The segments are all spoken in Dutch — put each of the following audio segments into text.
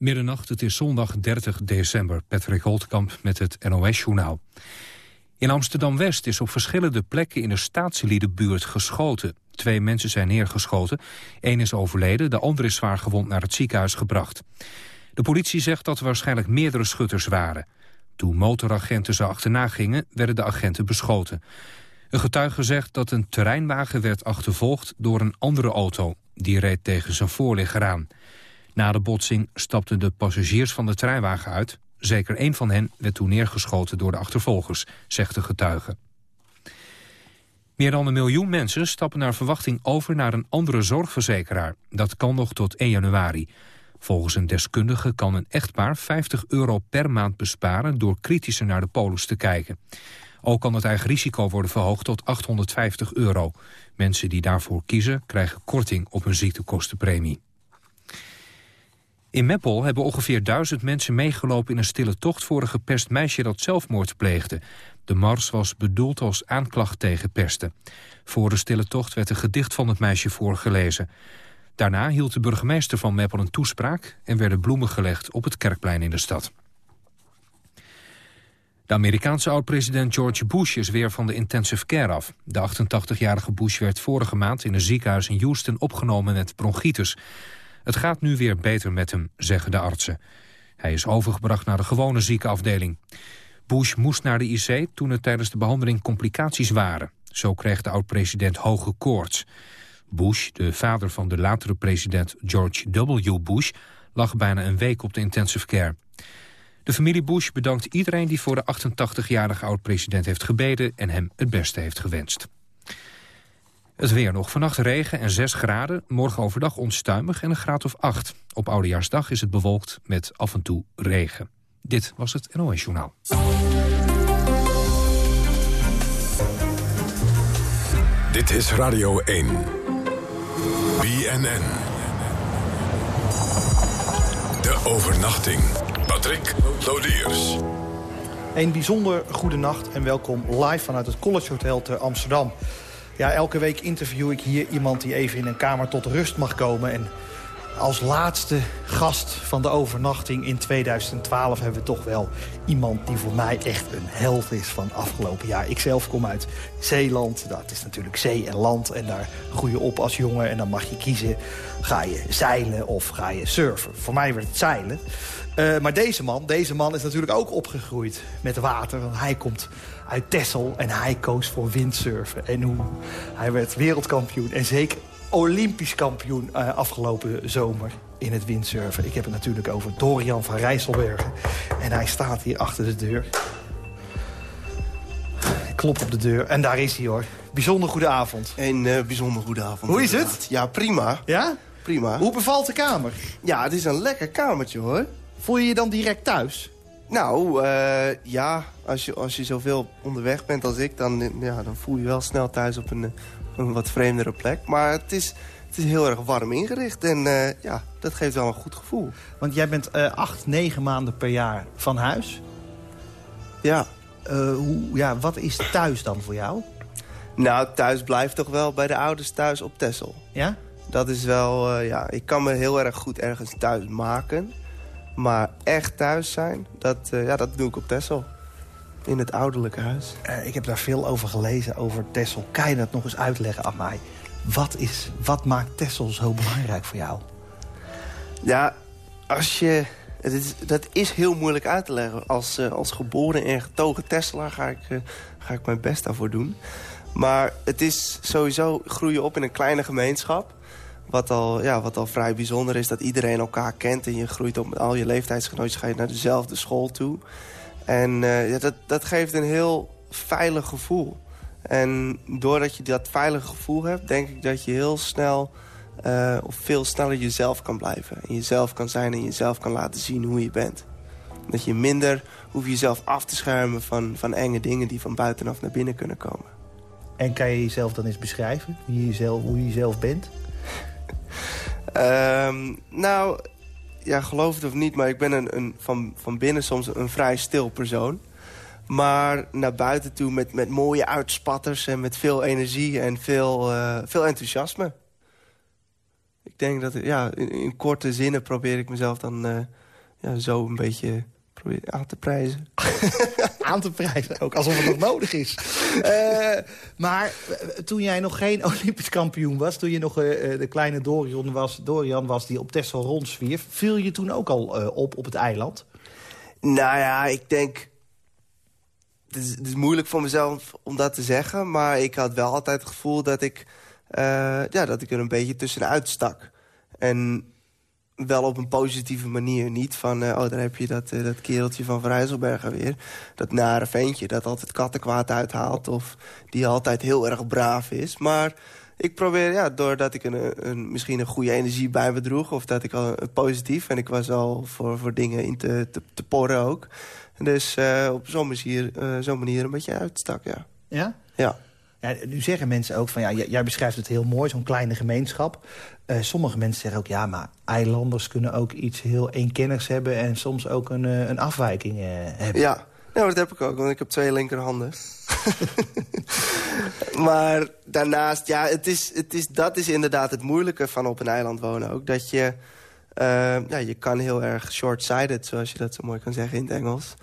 Middernacht, het is zondag 30 december. Patrick Holtkamp met het NOS-journaal. In Amsterdam-West is op verschillende plekken in de staatsliedenbuurt geschoten. Twee mensen zijn neergeschoten. Eén is overleden, de ander is zwaar gewond naar het ziekenhuis gebracht. De politie zegt dat er waarschijnlijk meerdere schutters waren. Toen motoragenten ze achterna gingen, werden de agenten beschoten. Een getuige zegt dat een terreinwagen werd achtervolgd door een andere auto. Die reed tegen zijn voorligger aan. Na de botsing stapten de passagiers van de treinwagen uit. Zeker één van hen werd toen neergeschoten door de achtervolgers, zegt de getuige. Meer dan een miljoen mensen stappen naar verwachting over naar een andere zorgverzekeraar. Dat kan nog tot 1 januari. Volgens een deskundige kan een echtpaar 50 euro per maand besparen... door kritischer naar de polis te kijken. Ook kan het eigen risico worden verhoogd tot 850 euro. Mensen die daarvoor kiezen krijgen korting op een ziektekostenpremie. In Meppel hebben ongeveer duizend mensen meegelopen in een stille tocht voor een gepest meisje dat zelfmoord pleegde. De mars was bedoeld als aanklacht tegen pesten. Voor de stille tocht werd een gedicht van het meisje voorgelezen. Daarna hield de burgemeester van Meppel een toespraak en werden bloemen gelegd op het kerkplein in de stad. De Amerikaanse oud-president George Bush is weer van de intensive care af. De 88-jarige Bush werd vorige maand in een ziekenhuis in Houston opgenomen met bronchitis. Het gaat nu weer beter met hem, zeggen de artsen. Hij is overgebracht naar de gewone ziekenafdeling. Bush moest naar de IC toen er tijdens de behandeling complicaties waren. Zo kreeg de oud-president hoge koorts. Bush, de vader van de latere president George W. Bush... lag bijna een week op de intensive care. De familie Bush bedankt iedereen die voor de 88-jarige oud-president heeft gebeden... en hem het beste heeft gewenst. Het weer nog. Vannacht regen en 6 graden. Morgen overdag onstuimig en een graad of 8. Op Oudejaarsdag is het bewolkt met af en toe regen. Dit was het NOS Journaal. Dit is Radio 1. BNN. De overnachting. Patrick Lodiers. Een bijzonder goede nacht en welkom live vanuit het College Hotel te Amsterdam. Ja, elke week interview ik hier iemand die even in een kamer tot rust mag komen. En als laatste gast van de overnachting in 2012 hebben we toch wel iemand die voor mij echt een held is van afgelopen jaar. Ik zelf kom uit Zeeland. Dat is natuurlijk zee en land. En daar groei je op als jongen. En dan mag je kiezen, ga je zeilen of ga je surfen. Voor mij werd het zeilen. Uh, maar deze man, deze man is natuurlijk ook opgegroeid met water. Hij komt uit Texel en hij koos voor windsurfen. En hoe hij werd wereldkampioen en zeker olympisch kampioen uh, afgelopen zomer in het windsurfen. Ik heb het natuurlijk over Dorian van Rijsselbergen. En hij staat hier achter de deur. Ik klop op de deur en daar is hij hoor. Bijzonder goede avond. Een uh, bijzonder goede avond. Hoe is het? Ja, prima. Ja? Prima. Hoe bevalt de kamer? Ja, het is een lekker kamertje hoor. Voel je je dan direct thuis? Nou, uh, ja, als je, als je zoveel onderweg bent als ik... Dan, ja, dan voel je wel snel thuis op een, een wat vreemdere plek. Maar het is, het is heel erg warm ingericht en uh, ja, dat geeft wel een goed gevoel. Want jij bent uh, acht, negen maanden per jaar van huis. Ja. hoe, ja. Wat is thuis dan voor jou? Nou, thuis blijft toch wel bij de ouders thuis op Texel. Ja? Dat is wel, ja, ik kan me heel erg goed ergens thuis maken... Maar echt thuis zijn, dat, uh, ja, dat doe ik op Tessel. In het ouderlijke huis. Uh, ik heb daar veel over gelezen, over Tessel. Kan je dat nog eens uitleggen aan mij? Wat, is, wat maakt Tessel zo belangrijk voor jou? Ja, als je... Het is, dat is heel moeilijk uit te leggen. Als, uh, als geboren en getogen Tesselaar ga ik, ga ik mijn best daarvoor doen. Maar het is sowieso groeien op in een kleine gemeenschap. Wat al, ja, wat al vrij bijzonder is, dat iedereen elkaar kent... en je groeit op met al je leeftijdsgenootjes, ga je naar dezelfde school toe. En ja, dat, dat geeft een heel veilig gevoel. En doordat je dat veilige gevoel hebt, denk ik dat je heel snel... Uh, of veel sneller jezelf kan blijven. En jezelf kan zijn en jezelf kan laten zien hoe je bent. Dat je minder hoeft jezelf af te schermen van, van enge dingen... die van buitenaf naar binnen kunnen komen. En kan je jezelf dan eens beschrijven? Wie je jezelf, hoe je jezelf bent? Um, nou, ja, geloof het of niet, maar ik ben een, een, van, van binnen soms een vrij stil persoon. Maar naar buiten toe met, met mooie uitspatters en met veel energie en veel, uh, veel enthousiasme. Ik denk dat, ja, in, korte zinnen probeer ik mezelf dan uh, ja, zo een beetje proberen aan te prijzen. aan te prijzen, ook alsof het nog nodig is. Uh, maar uh, toen jij nog geen Olympisch kampioen was... toen je nog uh, de kleine Dorian was, Dorian was die op Texel rondzwierf... viel je toen ook al op op het eiland? Nou ja, ik denk... Het is, het is, moeilijk voor mezelf om dat te zeggen... maar ik had wel altijd het gevoel dat ik, ja, dat ik er een beetje tussenuit stak. En wel op een positieve manier. Niet van, uh, oh, daar heb je dat, uh, dat kereltje van Vrijzelbergen weer. Dat nare ventje dat altijd kattenkwaad uithaalt... of die altijd heel erg braaf is. Maar ik probeer, ja, doordat ik een, een, misschien een goede energie bij me droeg... of dat ik al positief, en ik was al voor, voor dingen in te, te, te porren ook. Dus uh, op zo'n manier, zo'n manier een beetje uitstak, ja. Ja? Ja. Nu zeggen mensen ook van, ja, jij beschrijft het heel mooi, zo'n kleine gemeenschap. Uh, sommige mensen zeggen ook, ja, maar eilanders kunnen ook iets heel eenkennigs hebben... en soms ook een, uh, een afwijking uh, hebben. Ja, nou, dat heb ik ook, want ik heb twee linkerhanden. maar daarnaast, ja, het is, het is, dat is inderdaad het moeilijke van op een eiland wonen ook. Dat je, ja, je kan heel erg short-sighted, zoals je dat zo mooi kan zeggen in het Engels...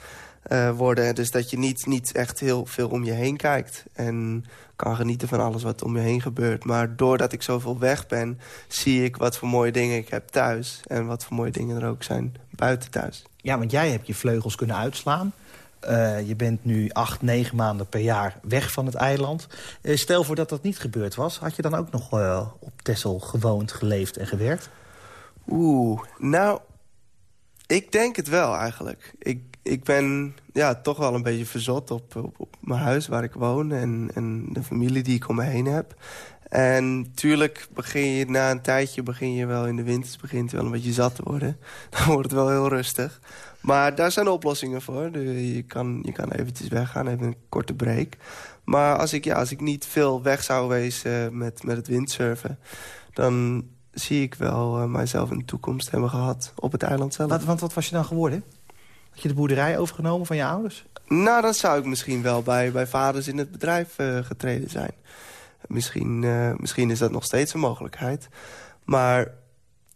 worden. Dus dat je niet, niet echt heel veel om je heen kijkt. En kan genieten van alles wat om me heen gebeurt. Maar doordat ik zoveel weg ben, zie ik wat voor mooie dingen ik heb thuis. En wat voor mooie dingen er ook zijn buiten thuis. Ja, want jij hebt je vleugels kunnen uitslaan. Uh, je bent nu acht, negen maanden per jaar weg van het eiland. Uh, stel voor dat dat niet gebeurd was. Had je dan ook nog uh, op Texel gewoond, geleefd en gewerkt? Oeh, nou, ik denk het wel eigenlijk. Ik, ik ben ja, toch wel een beetje verzot op, op, mijn huis waar ik woon... En, en de familie die ik om me heen heb. En tuurlijk begin je na een tijdje, begin je wel in de winters... begint wel een beetje zat te worden. Dan wordt het wel heel rustig. Maar daar zijn oplossingen voor. Je kan, je kan eventjes weggaan, even een korte break. Maar als ik, ja, als ik niet veel weg zou wezen met, met het windsurfen... dan zie ik wel uh, mijzelf de toekomst hebben gehad op het eiland zelf. Want wat was je dan geworden? Had je de boerderij overgenomen van je ouders? Nou, dan zou ik misschien wel bij, bij vaders in het bedrijf uh, getreden zijn. Misschien, uh, misschien is dat nog steeds een mogelijkheid. Maar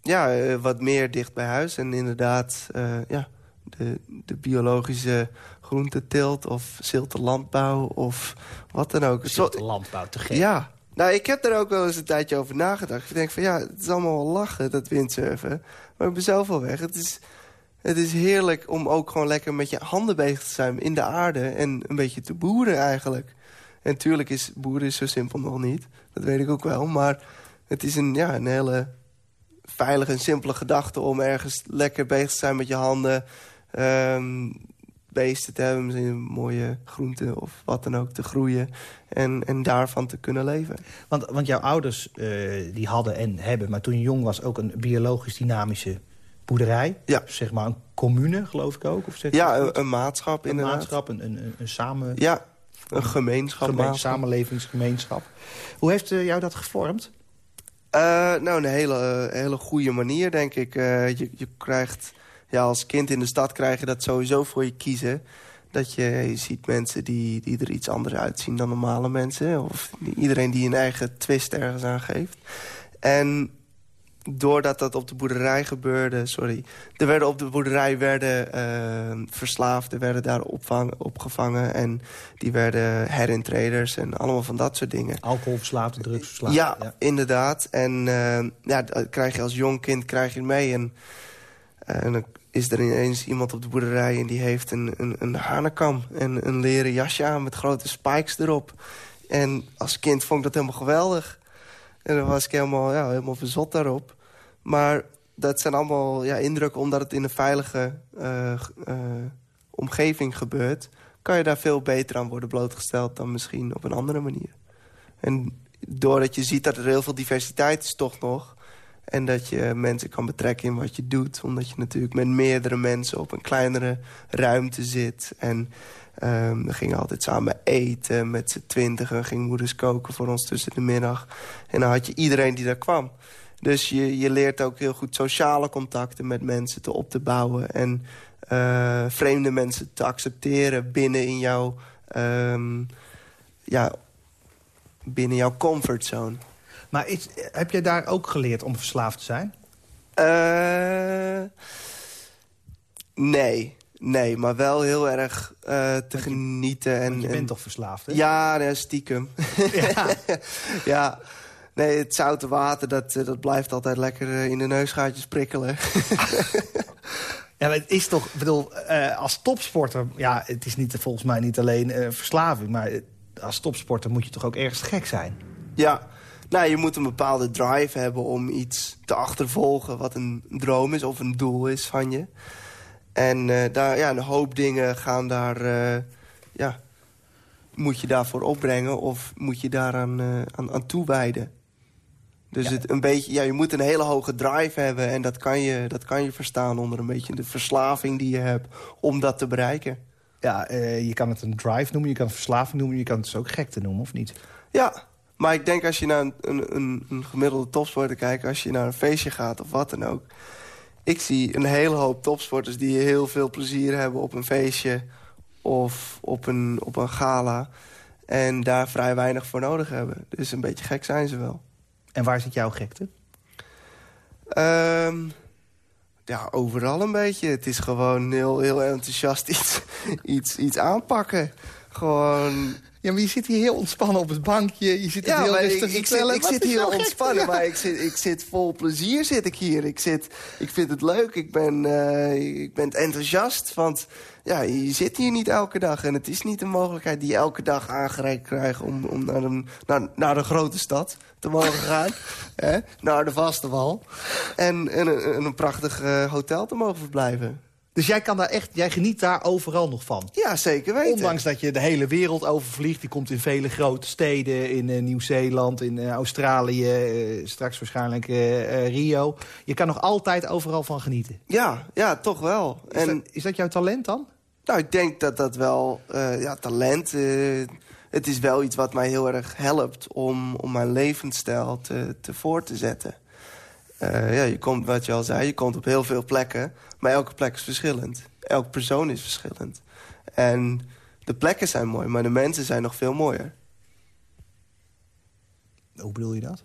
ja, uh, wat meer dicht bij huis. En inderdaad, ja, de, de biologische groenteteelt of zilte landbouw of wat dan ook. Zilte landbouw, te gek. Ja, nou, ik heb er ook wel eens een tijdje over nagedacht. Ik denk van ja, het is allemaal wel lachen, dat windsurfen. Maar ik ben zelf al weg. Het is, het is heerlijk om ook gewoon lekker met je handen bezig te zijn in de aarde. En een beetje te boeren eigenlijk. En tuurlijk is boeren zo simpel nog niet. Dat weet ik ook wel. Maar het is een, ja, een hele veilige en simpele gedachte om ergens lekker bezig te zijn met je handen. Um, beesten te hebben, misschien mooie groenten of wat dan ook te groeien. En, en daarvan te kunnen leven. Want, want jouw ouders uh, die hadden en hebben, maar toen je jong was... ook een biologisch dynamische boerderij. Ja. Zeg maar een commune, geloof ik ook. Of zeg ja, een, een, maatschap een inderdaad. maatschap, een, een, een samen... Ja, een gemeenschap. Gemeen, samenlevingsgemeenschap. Hoe heeft uh, jou dat gevormd? Uh, nou, een hele, hele goede manier, denk ik. Uh, je, je krijgt ja, als kind in de stad krijg je dat sowieso voor je kiezen. Dat je, je ziet mensen die, die er iets anders uitzien dan normale mensen. Of iedereen die een eigen twist ergens aan geeft. En doordat dat op de boerderij gebeurde... Sorry, er werden op de boerderij werden uh, verslaafden... werden daar opvang, opgevangen en die werden herintreders... en allemaal van dat soort dingen. Alcoholverslaafden, drugsverslaafd. Ja, ja, inderdaad. En uh, ja, dat krijg je als jong kind krijg je mee... En, uh, en dan is er ineens iemand op de boerderij en die heeft een, een, een hanekam... en een leren jasje aan met grote spikes erop. En als kind vond ik dat helemaal geweldig. En dan was ik helemaal, ja, helemaal verzot daarop. Maar dat zijn allemaal ja, indrukken omdat het in een veilige uh, uh, omgeving gebeurt... kan je daar veel beter aan worden blootgesteld dan misschien op een andere manier. En doordat je ziet dat er heel veel diversiteit is toch nog... En dat je mensen kan betrekken in wat je doet. Omdat je natuurlijk met meerdere mensen op een kleinere ruimte zit. En um, we gingen altijd samen eten met z'n twintigen. Ging moeders koken voor ons tussen de middag. En dan had je iedereen die daar kwam. Dus je, je leert ook heel goed sociale contacten met mensen te op te bouwen. En uh, vreemde mensen te accepteren binnen in jouw... Um, ja, binnen jouw comfortzone. Maar is, heb jij daar ook geleerd om verslaafd te zijn? Uh, Nee, nee, maar wel heel erg uh, te genieten. En, je bent en... toch verslaafd, hè? Ja, nee, stiekem. Ja. ja. Nee, het zoute water, dat, dat blijft altijd lekker in de neusgaatjes prikkelen. Ja, maar het is toch, ik bedoel, uh, als topsporter... ja, het is niet, volgens mij niet alleen uh, verslaving... maar als topsporter moet je toch ook ergens gek zijn? Ja, nou, je moet een bepaalde drive hebben om iets te achtervolgen... wat een droom is of een doel is van je. En uh, daar, ja, een hoop dingen gaan daar... ja, moet je daarvoor opbrengen of moet je daaraan aan, aan toewijden. Dus Ja. het een beetje, ja, je moet een hele hoge drive hebben... en dat kan, je, dat kan je verstaan onder een beetje de verslaving die je hebt... om dat te bereiken. Ja, eh, je kan het een drive noemen, je kan het verslaving noemen... je kan het dus ook gekte noemen, of niet? Ja, maar ik denk als je naar een, een, een, gemiddelde topsporter kijkt... als je naar een feestje gaat of wat dan ook... ik zie een hele hoop topsporters die heel veel plezier hebben op een feestje... of op een, op een gala en daar vrij weinig voor nodig hebben. Dus een beetje gek zijn ze wel. En waar zit jouw gekte? Ehm, ja, overal een beetje. Het is gewoon heel, heel enthousiast iets, iets, iets aanpakken. Gewoon... Ja, maar je zit hier heel ontspannen op het bankje. Je zit Ja, heel ik, rustig ik te zit, ik zit hier ontspannen, Ja. maar ik zit, ik zit vol plezier zit ik hier. Ik, zit, ik vind het leuk, ik ben, eh, ik ben enthousiast. Want ja, je zit hier niet elke dag. En het is niet een mogelijkheid die je elke dag aangereikt krijgt... om, om naar, een, naar, naar de grote stad te mogen gaan. hè? Naar de vaste wal. En, en een, een prachtig eh, hotel te mogen verblijven. Dus jij, kan daar echt, jij geniet daar overal nog van? Ja, zeker weten. Ondanks dat je de hele wereld overvliegt. Je komt in vele grote steden. In eh, Nieuw-Zeeland, in eh, Australië. eh, straks waarschijnlijk Rio. Je kan nog altijd overal van genieten. Ja, ja, toch wel. Is, dat, is dat jouw talent dan? Nou, ik denk dat dat wel, ja, talent... het is wel iets wat mij heel erg helpt om, om mijn levensstijl te, te voor te zetten. Eh, ja, je komt, wat je al zei, je komt op heel veel plekken. Maar elke plek is verschillend. Elke persoon is verschillend. En de plekken zijn mooi, maar de mensen zijn nog veel mooier. Hoe bedoel je dat?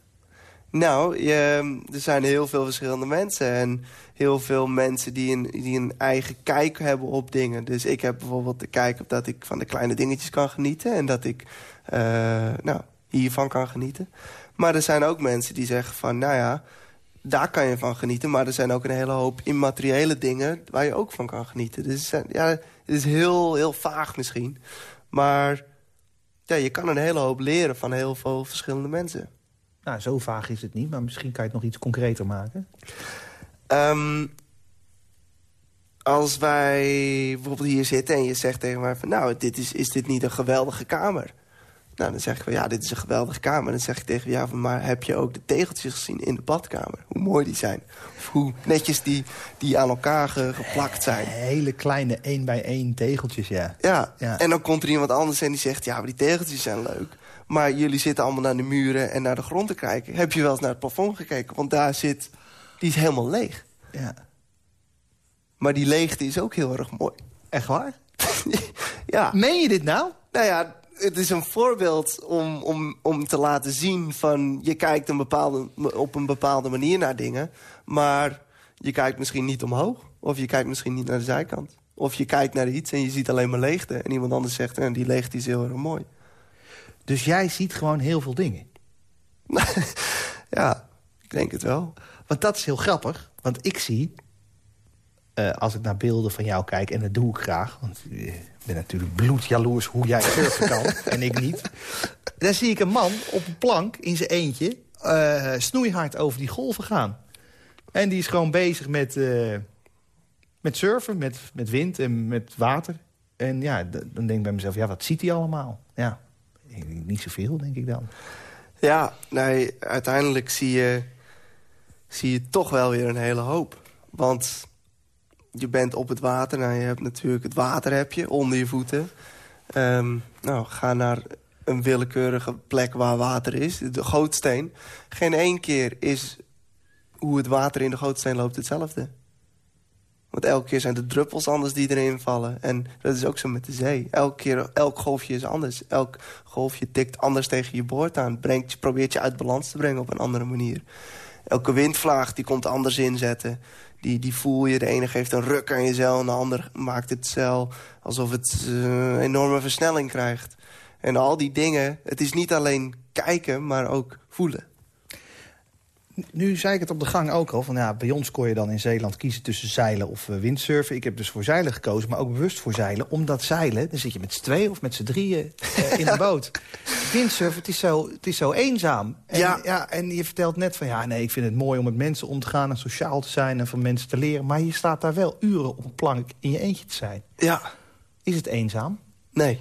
Nou, je, er zijn heel veel verschillende mensen. En heel veel mensen die een, die een eigen kijk hebben op dingen. Dus ik heb bijvoorbeeld de kijk op dat ik van de kleine dingetjes kan genieten. En dat ik eh, nou, hiervan kan genieten. Maar er zijn ook mensen die zeggen van, nou ja, daar kan je van genieten. Maar er zijn ook een hele hoop immateriële dingen waar je ook van kan genieten. Dus eh, ja, het is heel, heel vaag misschien. Maar ja, je kan een hele hoop leren van heel veel verschillende mensen. Nou, zo vaag is het niet. Maar misschien kan je het nog iets concreter maken. Ehm, als wij bijvoorbeeld hier zitten en je zegt tegen mij van... nou, dit is, is dit niet een geweldige kamer? Nou, dan zeg ik van ja, dit is een geweldige kamer. Dan zeg ik tegen ja, van, maar heb je ook de tegeltjes gezien in de badkamer? Hoe mooi die zijn. Of hoe netjes die, die aan elkaar ge- geplakt zijn. Hele kleine één bij één tegeltjes, ja. Ja. Ja. en dan komt er iemand anders en die zegt... ja, maar die tegeltjes zijn leuk. Maar jullie zitten allemaal naar de muren en naar de grond te kijken. Heb je wel eens naar het plafond gekeken? Want daar zit... die is helemaal leeg. ja. Maar die leegte is ook heel erg mooi. Echt waar? ja, Meen je dit nou? nou ja, het is een voorbeeld om, om, om te laten zien van... je kijkt een bepaalde, op een bepaalde manier naar dingen... maar je kijkt misschien niet omhoog. Of je kijkt misschien niet naar de zijkant. Of je kijkt naar iets en je ziet alleen maar leegte. En iemand anders zegt, eh, die leegte is heel erg mooi. Dus jij ziet gewoon heel veel dingen. ja, ik denk het wel. Want dat is heel grappig. Want ik zie, eh, als ik naar beelden van jou kijk... en dat doe ik graag, want ik ben natuurlijk bloedjaloers hoe jij surfen kan... en ik niet. Dan zie ik een man op een plank in zijn eentje... eh, snoeihard over die golven gaan. En die is gewoon bezig met, eh, met surfen, met, met wind en met water. En ja, dan denk ik bij mezelf, ja, wat ziet hij allemaal? Ja, niet zoveel, denk ik dan. Ja, nee, uiteindelijk zie je, zie je toch wel weer een hele hoop. Want je bent op het water. Nou, je hebt natuurlijk het water heb je onder je voeten. Ehm, nou, ga naar een willekeurige plek waar water is. De gootsteen. Geen één keer is hoe het water in de gootsteen loopt hetzelfde. Want elke keer zijn de druppels anders die erin vallen. En dat is ook zo met de zee. Elke keer, elk golfje is anders. Elk golfje tikt anders tegen je boord aan. Brengt, probeert je uit balans te brengen op een andere manier. Elke windvlaag die komt anders inzetten. Die, die voel je. De ene geeft een ruk aan je zeil en de ander maakt het zeil alsof het een enorme versnelling krijgt. En al die dingen, het is niet alleen kijken, maar ook voelen. Nu zei ik het op de gang ook al. Van, ja, bij ons kon je dan in Zeeland kiezen tussen zeilen of uh, windsurfen. Ik heb dus voor zeilen gekozen, maar ook bewust voor zeilen. Omdat zeilen, dan zit je met z'n twee of met z'n drieën uh, in een boot. Windsurfen, het is zo, het is zo eenzaam. En, ja. ja. En je vertelt net van, ja, nee, ik vind het mooi om met mensen om te gaan... en sociaal te zijn en van mensen te leren. Maar je staat daar wel uren op een plank in je eentje te zijn. Ja. Is het eenzaam? Nee.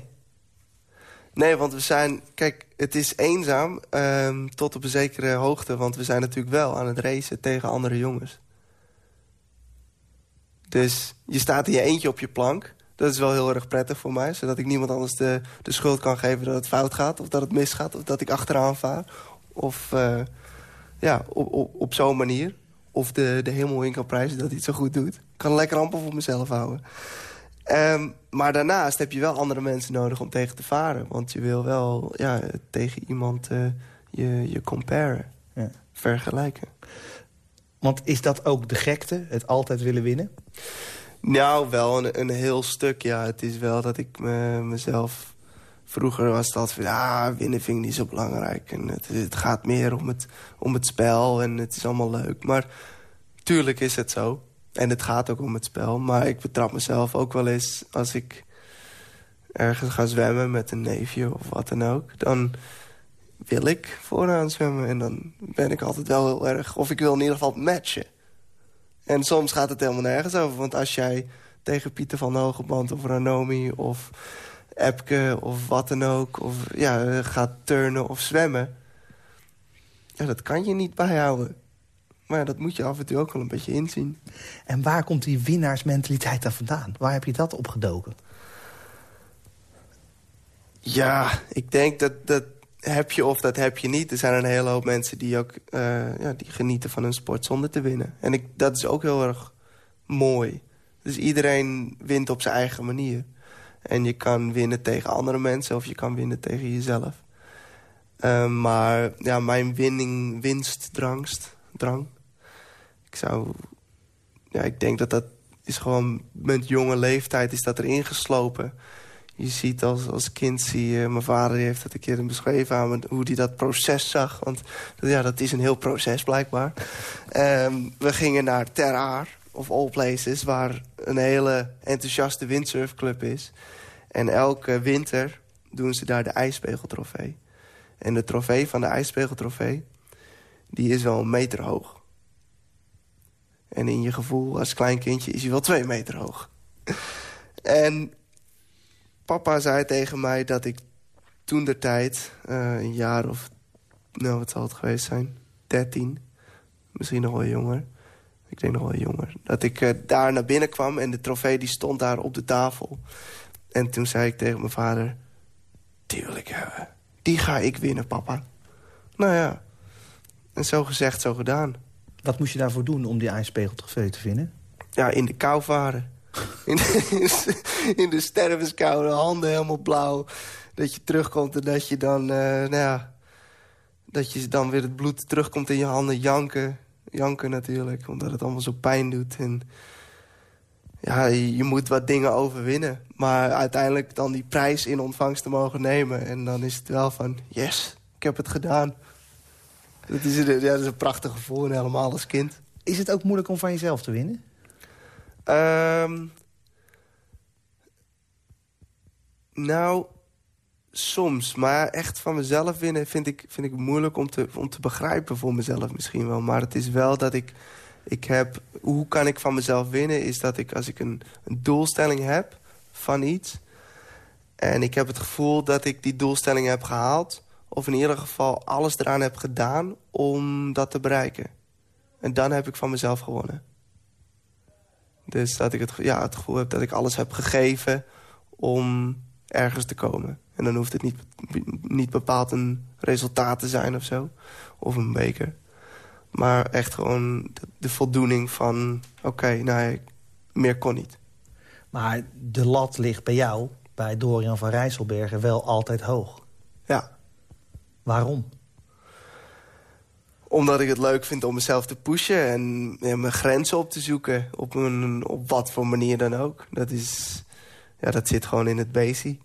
Nee, want we zijn... Kijk, het is eenzaam um, tot op een zekere hoogte. Want we zijn natuurlijk wel aan het racen tegen andere jongens. Dus je staat in je eentje op je plank. Dat is wel heel erg prettig voor mij. Zodat ik niemand anders de, de schuld kan geven dat het fout gaat. Of dat het misgaat. Of dat ik achteraan vaar. Of uh, ja, op, op, op zo'n manier. Of de, de hemel in kan prijzen dat hij het zo goed doet. Ik kan lekker amper voor mezelf houden. Um, maar daarnaast heb je wel andere mensen nodig om tegen te varen. Want je wil wel ja, tegen iemand uh, je, je comparen. Ja. Vergelijken. Want is dat ook de gekte, het altijd willen winnen? Nou, wel een, een heel stuk, ja. Het is wel dat ik me, mezelf... Vroeger was dat van, ja, winnen vind ik niet zo belangrijk. En het, het gaat meer om het, om het spel en het is allemaal leuk. Maar tuurlijk is het zo. En het gaat ook om het spel. Maar ik betrap mezelf ook wel eens als ik ergens ga zwemmen met een neefje of wat dan ook. Dan wil ik vooraan zwemmen en dan ben ik altijd wel heel erg... Of ik wil in ieder geval matchen. En soms gaat het helemaal nergens over. Want als jij tegen Pieter van Hogeband of Ranomi of Epke of wat dan ook... of ja, gaat turnen of zwemmen... Ja, dat kan je niet bijhouden. Maar ja, dat moet je af en toe ook wel een beetje inzien. En waar komt die winnaarsmentaliteit dan vandaan? Waar heb je dat opgedoken? Ja, ik denk dat dat heb je of dat heb je niet. Er zijn een hele hoop mensen die ook uh, ja, die genieten van hun sport zonder te winnen. En ik, dat is ook heel erg mooi. Dus iedereen wint op zijn eigen manier. En je kan winnen tegen andere mensen of je kan winnen tegen jezelf. Uh, maar ja, mijn winning, winstdrangst, drang, ik zou... Ja, ik denk dat dat is gewoon... Met jonge leeftijd is dat erin geslopen. Je ziet als, als kind, zie je... Mijn vader heeft het een keer beschreven aan hoe hij dat proces zag. Want ja, dat is een heel proces blijkbaar. Um, we gingen naar Ter Aar, of All Places... waar een hele enthousiaste windsurfclub is. En elke winter doen ze daar de ijspegeltrofee. En de trofee van de ijspegeltrofee... die is wel een meter hoog. En in je gevoel als klein kindje is hij wel twee meter hoog. en papa zei tegen mij dat ik toen de tijd, uh, een jaar of, nou wat zal het geweest zijn, dertien, misschien nog wel jonger. Ik denk nog wel jonger. Dat ik uh, daar naar binnen kwam en de trofee die stond daar op de tafel. En toen zei ik tegen mijn vader, tuurlijk, uh, die ga ik winnen, papa. Nou ja, en zo gezegd, zo gedaan. Wat moest je daarvoor doen om die ijspegeltrofee te vinden? Ja, in de kou varen. in, de, in de handen helemaal blauw. Dat je terugkomt en dat je dan, uh, nou ja... Dat je dan weer het bloed terugkomt in je handen, janken. Janken natuurlijk, omdat het allemaal zo pijn doet. En ja, je moet wat dingen overwinnen. Maar uiteindelijk dan die prijs in ontvangst te mogen nemen. En dan is het wel van, yes, ik heb het gedaan. Dat is, een, ja, dat is een prachtig gevoel, en helemaal als kind. Is het ook moeilijk om van jezelf te winnen? Um, nou, soms. Maar echt van mezelf winnen vind ik, vind ik moeilijk om te, om te begrijpen voor mezelf misschien wel. Maar het is wel dat ik... ik heb, hoe kan ik van mezelf winnen? Is dat ik als ik een, een doelstelling heb van iets... en ik heb het gevoel dat ik die doelstelling heb gehaald of in ieder geval alles eraan heb gedaan om dat te bereiken. En dan heb ik van mezelf gewonnen. Dus dat ik het, ja, het gevoel heb dat ik alles heb gegeven om ergens te komen. En dan hoeft het niet, niet bepaald een resultaat te zijn of zo. Of een beker. Maar echt gewoon de, voldoening van... oké, okay, nou, meer kon niet. Maar de lat ligt bij jou, bij Dorian van Rijsselbergen, wel altijd hoog. Ja. Waarom? omdat ik het leuk vind om mezelf te pushen en mijn grenzen op te zoeken. Op, een, op wat voor manier dan ook. Dat, is, ja, dat zit gewoon in het basic.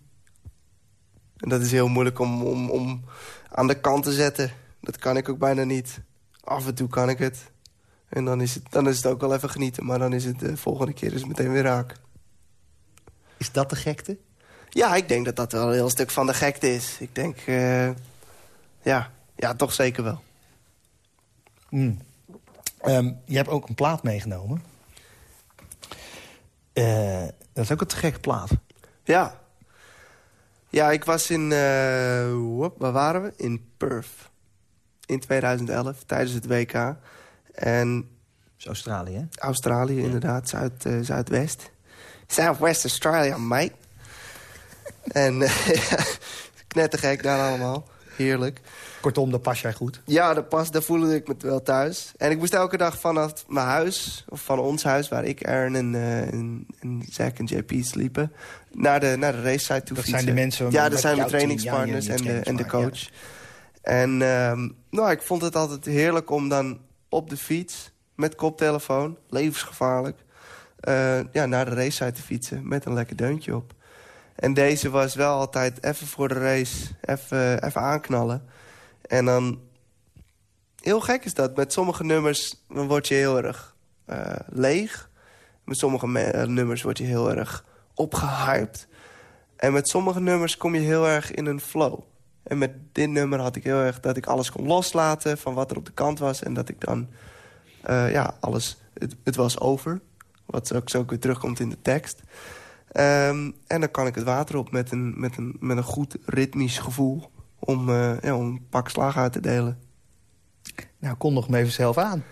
En dat is heel moeilijk om, om, om aan de kant te zetten. Dat kan ik ook bijna niet. Af en toe kan ik het. En dan is het, dan is het ook wel even genieten. Maar dan is het de volgende keer dus meteen weer raak. Is dat de gekte? Ja, ik denk dat dat wel een heel stuk van de gekte is. Ik denk, uh, ja, ja, toch zeker wel. Mm. Um, je hebt ook een plaat meegenomen. Uh, dat is ook een te gekke plaat. Ja. Ja, ik was in... Uh, waar waren we? In Perth. In 2011, tijdens het WK. En... is Australië, hè? Australië, ja. inderdaad. Zuid, uh, Zuidwest. Southwest Australia, mate. en knettergek daar allemaal. Heerlijk. Kortom, daar pas jij goed? Ja, daar, pas, daar voelde ik me wel thuis. En ik moest elke dag vanaf mijn huis, of van ons huis... waar ik, Aaron en, uh, en, en Zack en JP sliepen... naar de, naar de racesite toe dat fietsen. zijn de mensen... Ja, dat zijn mijn trainingspartners ja, en, de, en de coach. Ja. En um, nou, ik vond het altijd heerlijk om dan op de fiets... met koptelefoon, levensgevaarlijk... Uh, ja, naar de racesite te fietsen met een lekker deuntje op. En deze was wel altijd even voor de race, even, even aanknallen. En dan... Heel gek is dat. Met sommige nummers word je heel erg uh, leeg. Met sommige nummers word je heel erg opgehyped. En met sommige nummers kom je heel erg in een flow. En met dit nummer had ik heel erg dat ik alles kon loslaten... van wat er op de kant was. En dat ik dan... Uh, ja, alles... Het, het was over. Wat ook zo weer terugkomt in de tekst. Um, en dan kan ik het water op met een, met een, met een goed ritmisch gevoel... om, uh, ja, om een pak slag uit te delen. Nou, kom nog maar even zelf aan.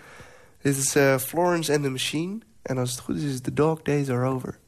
Dit is uh, Florence and the Machine. En als het goed is, is The Dog Days Are Over.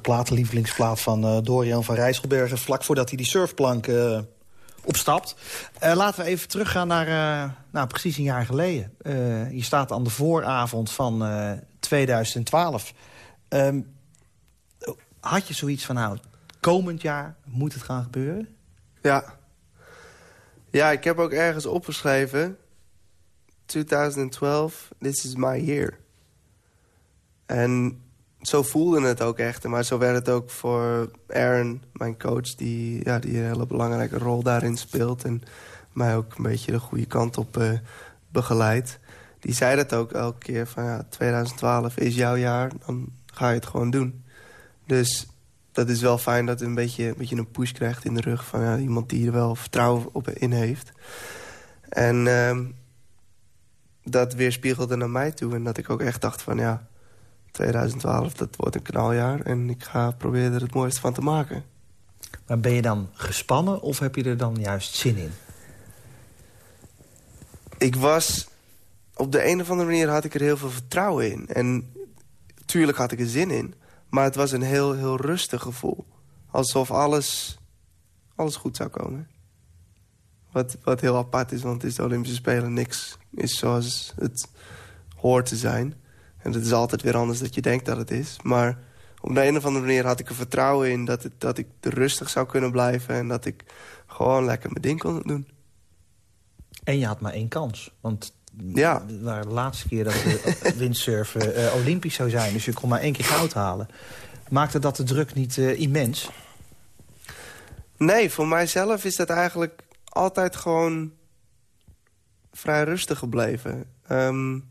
Prachtige plaat, lievelingsplaat van uh, Dorian van Rijsselbergen... vlak voordat hij die surfplank uh, opstapt. Uh, laten we even teruggaan naar nou, precies een jaar geleden. je staat aan de vooravond van 2012. Um, had je zoiets van, nou, komend jaar moet het gaan gebeuren? Ja. Ja, ik heb ook ergens opgeschreven... 2012, this is my year. En zo voelde het ook echt. Maar zo werd het ook voor Aaron, mijn coach... die, ja, die een hele belangrijke rol daarin speelt... en mij ook een beetje de goede kant op uh, begeleidt. Die zei dat ook elke keer van... ja, 2012 is jouw jaar, dan ga je het gewoon doen. Dus dat is wel fijn dat het een beetje, een beetje een push krijgt in de rug... van ja, iemand die er wel vertrouwen op in heeft. En uh, dat weerspiegelde naar mij toe. En dat ik ook echt dacht van ja, 2012, dat wordt een knaljaar. En ik ga proberen er het mooiste van te maken. Maar ben je dan gespannen of heb je er dan juist zin in? Ik was... Op de een of andere manier had ik er heel veel vertrouwen in. En tuurlijk had ik er zin in. Maar het was een heel, heel rustig gevoel. Alsof alles, alles goed zou komen. Wat, wat heel apart is, want het is de Olympische Spelen. Niks is zoals het hoort te zijn. En het is altijd weer anders dat je denkt dat het is. Maar op de een of andere manier had ik er vertrouwen in... dat, het, dat ik rustig zou kunnen blijven... en dat ik gewoon lekker mijn ding kon doen. En je had maar één kans. Want ja. de laatste keer dat de windsurfen uh, olympisch zou zijn. Dus je kon maar één keer goud halen. Maakte dat de druk niet uh, immens? Nee, voor mijzelf is dat eigenlijk altijd gewoon vrij rustig gebleven. Um,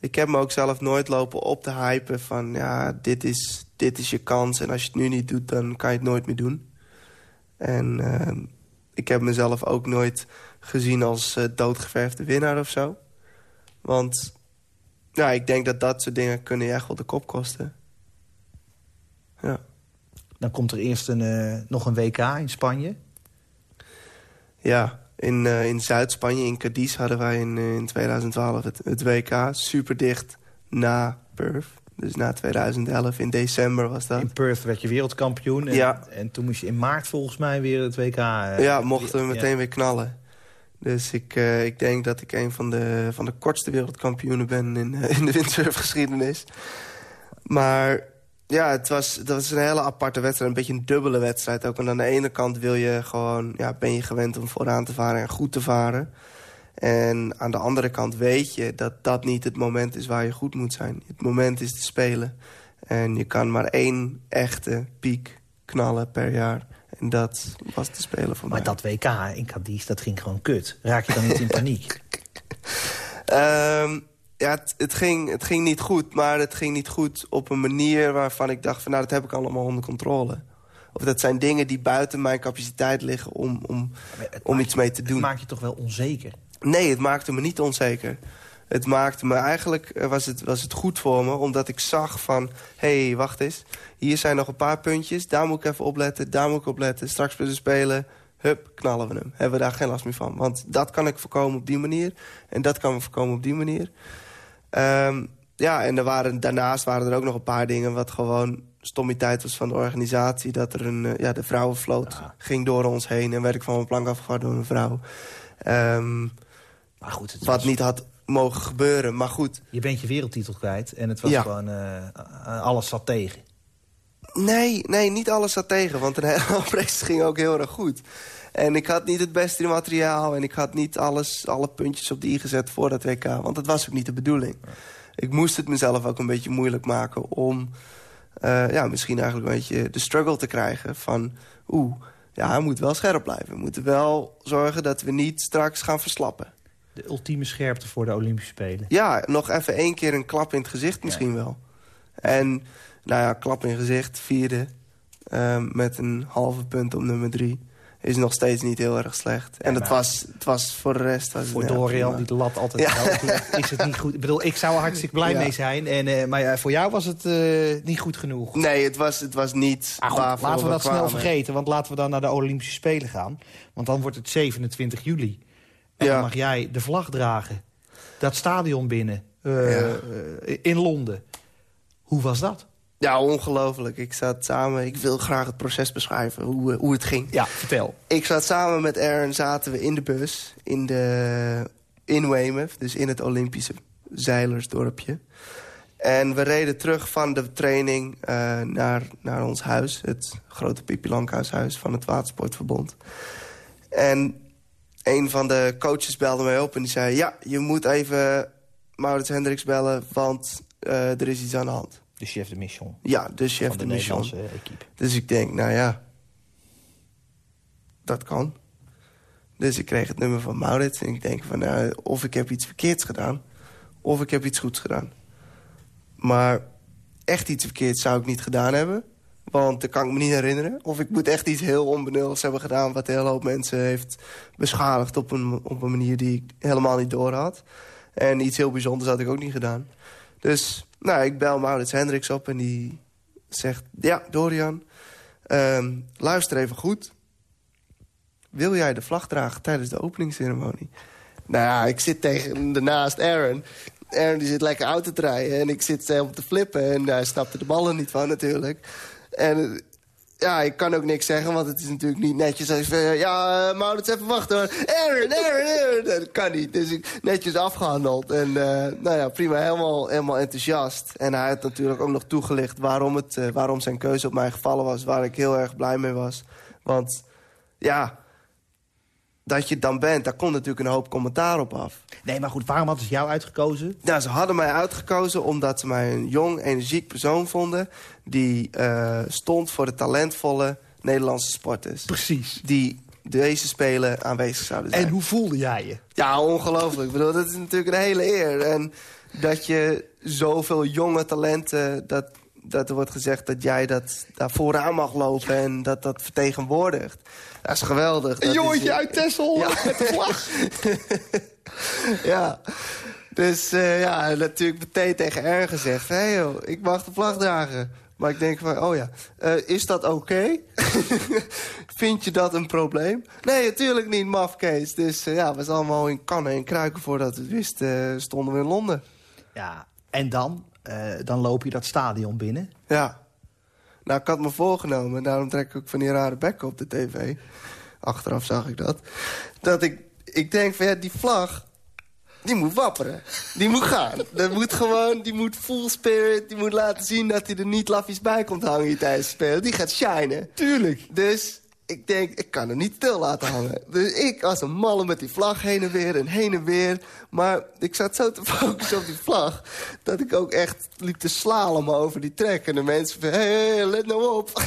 ik heb me ook zelf nooit lopen op te hypen van... ja, dit is, dit is je kans en als je het nu niet doet, dan kan je het nooit meer doen. En uh, ik heb mezelf ook nooit gezien als uh, doodgeverfde winnaar of zo. Want ja, ik denk dat dat soort dingen kunnen je echt wel de kop kosten. Ja. Dan komt er eerst een, uh, nog een WK in Spanje. Ja, in, uh, in Zuid-Spanje, in Cadiz, hadden wij in, uh, in 2012 het, het, WK. Super dicht na Perth. Dus na 2011, in december was dat. In Perth werd je wereldkampioen. En, ja. en toen moest je in maart volgens mij weer het WK... Uh, ja, mochten we meteen weer knallen. Dus ik, ik denk dat ik een van de, van de kortste wereldkampioenen ben in, in de windsurfgeschiedenis. Maar ja, het was, dat was een hele aparte wedstrijd. Een beetje een dubbele wedstrijd ook. En aan de ene kant wil je gewoon, ja, ben je gewend om vooraan te varen en goed te varen. En aan de andere kant weet je dat dat niet het moment is waar je goed moet zijn. Het moment is te spelen. En je kan maar één echte piek knallen per jaar. En dat was te spelen voor maar mij. Maar dat WK in Cadiz, dat ging gewoon kut. Raak je dan niet in paniek? um, ja, het, het, ging, het ging niet goed, maar het ging niet goed op een manier waarvan ik dacht... van nou, dat heb ik allemaal onder controle. Of dat zijn dingen die buiten mijn capaciteit liggen om, om, om iets mee te doen. Het maakt je toch wel onzeker? Nee, het maakte me niet onzeker. Het maakte me eigenlijk, eh, was het, was het goed voor me, omdat ik zag van... hé, hey, wacht eens, hier zijn nog een paar puntjes, daar moet ik even opletten, daar moet ik opletten. Straks we spelen, hup, knallen we hem. Hebben we daar geen last meer van. Want dat kan ik voorkomen op die manier en dat kan we voorkomen op die manier. Um, ja, en er waren, daarnaast waren er ook nog een paar dingen... wat gewoon stommiteit was van de organisatie. Dat er een, uh, ja, de vrouwenvloot ging door ons heen... en werd ik van mijn plank afgevaard door een vrouw. Um, maar goed, het wat was... niet had mogen gebeuren, maar goed. Je bent je wereldtitel kwijt en het was ja. gewoon... Uh, alles zat tegen. Nee, nee, niet alles zat tegen. Want een hele race ging ook heel erg goed. En ik had niet het beste materiaal. En ik had niet alles, alle puntjes op die gezet voor dat WK. Want dat was ook niet de bedoeling. Ik moest het mezelf ook een beetje moeilijk maken om... Uh, ja, misschien eigenlijk een beetje de struggle te krijgen van... oeh, ja, hij moet wel scherp blijven. We moeten wel zorgen dat we niet straks gaan verslappen. De ultieme scherpte voor de Olympische Spelen. Ja, nog even één keer een klap in het gezicht misschien wel. En, nou ja, klap in het gezicht, vierde... Uh, met een halve punt op nummer drie is nog steeds niet heel erg slecht. En het, was, het was voor de rest... Was voor Dorian, die de lat altijd ja. is het niet goed. Ik bedoel, ik zou er hartstikke blij mee zijn. En, uh, maar voor jou was het uh, niet goed genoeg. Nee, het was, het was niet ah, goed, Laten we dat snel vergeten, want laten we dan naar de Olympische Spelen gaan. Want dan wordt het 27 juli. En dan mag jij de vlag dragen. Dat stadion binnen. Uh, in Londen. Hoe was dat? Ja, ongelooflijk. Ik zat samen, ik wil graag het proces beschrijven, hoe, hoe het ging. Ja, vertel. Ik zat samen met Aaron, zaten we in de bus in, de, in Weymouth, dus in het Olympische zeilersdorpje. En we reden terug van de training uh, naar, naar ons huis, het grote Pipi Lankhuishuis van het Watersportverbond. En een van de coaches belde mij op en die zei... ja, je moet even Maurits Hendricks bellen, want uh, er is iets aan de hand. De chef de mission. Ja, de chef van de, de mission. equipe. Dus ik denk, nou ja, dat kan. Dus ik kreeg het nummer van Maurits en ik denk van... Nou, of ik heb iets verkeerds gedaan, of ik heb iets goeds gedaan. Maar echt iets verkeerds zou ik niet gedaan hebben. Want dat kan ik me niet herinneren. Of ik moet echt iets heel onbenulligs hebben gedaan... wat een hele hoop mensen heeft beschadigd op een, op een manier die ik helemaal niet door had. En iets heel bijzonders had ik ook niet gedaan. Dus nou, ik bel Maurits Hendricks op en die zegt... Ja, Dorian, ehm, luister even goed. Wil jij de vlag dragen tijdens de openingsceremonie? Nou ja, ik zit tegen daarnaast Aaron. Aaron die zit lekker auto te rijden en ik zit helemaal te flippen. En daar snapte de ballen niet van natuurlijk. En ja, ik kan ook niks zeggen, want het is natuurlijk niet netjes. Als je ja, uh, Maurits, even wachten hoor. Aaron, Aaron, Aaron. Dat kan niet. Dus ik netjes afgehandeld. En uh, nou ja, prima, helemaal, helemaal enthousiast. En hij had natuurlijk ook nog toegelicht waarom, het, waarom zijn keuze op mij gevallen was. Waar ik heel erg blij mee was. Want ja, dat je dan bent, daar komt natuurlijk een hoop commentaar op af. Nee, maar goed, waarom hadden ze jou uitgekozen? Nou, ze hadden mij uitgekozen omdat ze mij een jong, energiek persoon vonden... die uh, stond voor de talentvolle Nederlandse sporters. Precies. Die deze spelen aanwezig zouden zijn. En hoe voelde jij je? Ja, ongelooflijk. Ik bedoel, dat is natuurlijk een hele eer. En dat je zoveel jonge talenten... dat, dat er wordt gezegd dat jij dat daar vooraan mag lopen... en dat dat vertegenwoordigt. Dat is geweldig. Een jongetje is... uit Texel ja. met de vlag. ja. Dus uh, ja, natuurlijk meteen tegen R gezegd... hé hey joh, ik mag de vlag dragen. Maar ik denk van, oh ja, uh, is dat oké? Okay? Vind je dat een probleem? Nee, natuurlijk niet, mafkees. Dus uh, ja, we zijn allemaal in kannen en kruiken voordat we het wisten... stonden we in Londen. Ja, en dan? dan loop je dat stadion binnen? Ja. Nou, ik had me voorgenomen, en daarom trek ik ook van die rare bekken op de tv. Achteraf zag ik dat. Dat ik, ik denk van ja, die vlag, die moet wapperen. Die moet gaan. Dat moet gewoon, die moet full spirit. Die moet laten zien dat hij er niet lafjes bij komt hangen hier tijdens het spelen. Die gaat shinen. Tuurlijk. Dus ik denk, ik kan hem niet stil laten hangen. Dus ik als een malle met die vlag heen en weer en heen en weer. Maar ik zat zo te focussen op die vlag... dat ik ook echt liep te slalom over die trek. En de mensen van, hé, hey, let nou op.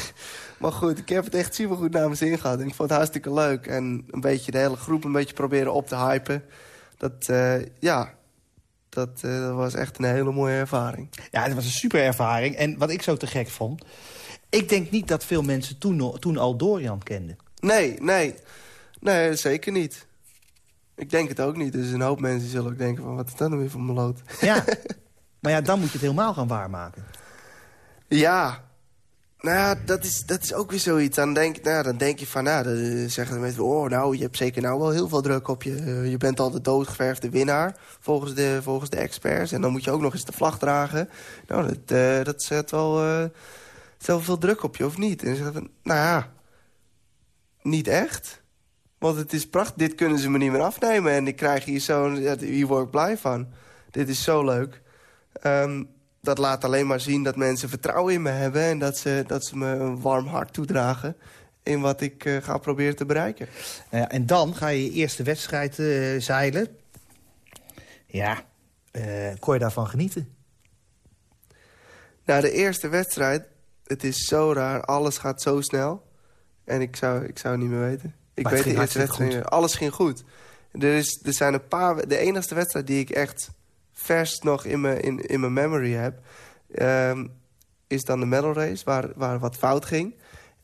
Maar goed, ik heb het echt super goed naar mijn zin gehad. En ik vond het hartstikke leuk. En een beetje de hele groep een beetje proberen op te hypen. Dat, uh, ja, dat, uh, dat was echt een hele mooie ervaring. Ja, het was een super ervaring. En wat ik zo te gek vond... Ik denk niet dat veel mensen toen, toen al Dorian kenden. Nee, nee. Nee, zeker niet. Ik denk het ook niet. Dus een hoop mensen zullen ook denken van... wat is dat nou weer voor meloot? Ja, maar ja, dan moet je het helemaal gaan waarmaken. Ja. Nou ja, dat is, dat is ook weer zoiets. Dan denk, nou, dan denk je van, nou, dan zeggen de mensen... oh, nou, je hebt zeker nou wel heel veel druk op je. Je bent al de doodgeverfde winnaar, volgens de, volgens de experts. En dan moet je ook nog eens de vlag dragen. Nou, dat, uh, dat zet wel... Uh, zoveel druk op je, of niet? En ze zeggen, nou ja, niet echt. Want het is prachtig, dit kunnen ze me niet meer afnemen. En ik krijg hier zo'n, hier word ik blij van. Dit is zo leuk. Um, dat laat alleen maar zien dat mensen vertrouwen in me hebben... en dat ze, dat ze me een warm hart toedragen in wat ik uh, ga proberen te bereiken. Nou ja, en dan ga je je eerste wedstrijd uh, zeilen. Ja, uh, kon je daarvan genieten? Nou, de eerste wedstrijd het is zo raar. Alles gaat zo snel. En ik zou, ik zou het niet meer weten. Ik weet de eerste wedstrijd. Alles ging goed. Er, is, er zijn een paar... De enige wedstrijd die ik echt vers nog in mijn, in, in mijn memory heb... Um, is dan de medal race, waar, waar wat fout ging.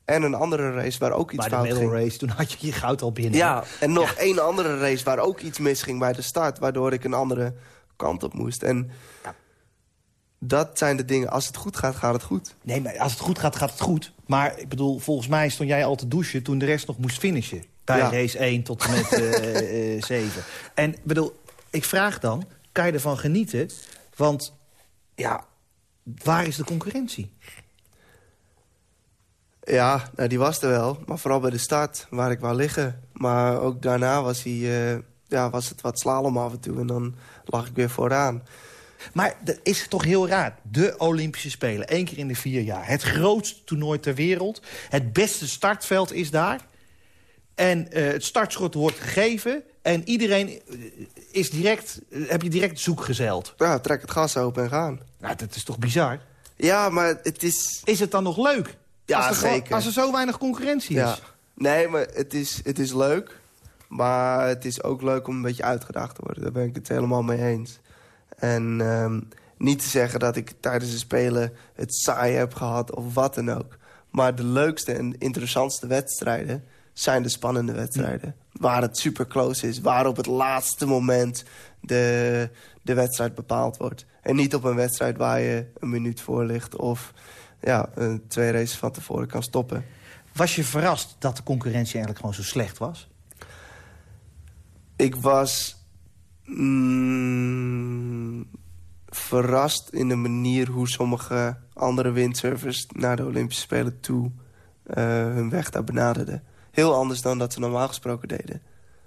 En een andere race waar ook iets fout ging. Maar de medal race, toen had je je goud al binnen. Ja, en nog ja. één andere race waar ook iets misging bij de start... waardoor ik een andere kant op moest. En ja dat zijn de dingen. Als het goed gaat, gaat het goed. Nee, maar als het goed gaat, gaat het goed. Maar ik bedoel, volgens mij stond jij al te douchen... toen de rest nog moest finishen. Bij ja. race 1 tot en met uh, uh, 7. En bedoel, ik vraag dan, kan je ervan genieten? Want ja, waar is de concurrentie? Ja, nou, die was er wel. Maar vooral bij de start, waar ik wou liggen. Maar ook daarna was, hij, uh, ja, was het wat slalom af en toe. En dan lag ik weer vooraan. Maar dat is toch heel raar. De Olympische Spelen, één keer in de vier jaar. Het grootste toernooi ter wereld. Het beste startveld is daar. En uh, het startschot wordt gegeven. En iedereen eh, is direct, heb je direct zoek gezeild. Ja, trek het gas open en gaan. Nou, dat is toch bizar? Ja, maar het is... Is het dan nog leuk? Ja, als er, zeker. Als er zo weinig concurrentie is. Ja. Nee, maar het is, het is leuk. Maar het is ook leuk om een beetje uitgedaagd te worden. Daar ben ik het helemaal mee eens. En um, niet te zeggen dat ik tijdens de Spelen het saai heb gehad of wat dan ook. Maar de leukste en interessantste wedstrijden zijn de spannende wedstrijden. Waar het super close is. Waar op het laatste moment de, de wedstrijd bepaald wordt. En niet op een wedstrijd waar je een minuut voor ligt... of ja, twee races van tevoren kan stoppen. Was je verrast dat de concurrentie eigenlijk gewoon zo slecht was? Ik was mm, verrast in de manier hoe sommige andere windsurfers... naar de Olympische Spelen toe uh, hun weg daar benaderden. Heel anders dan dat ze normaal gesproken deden.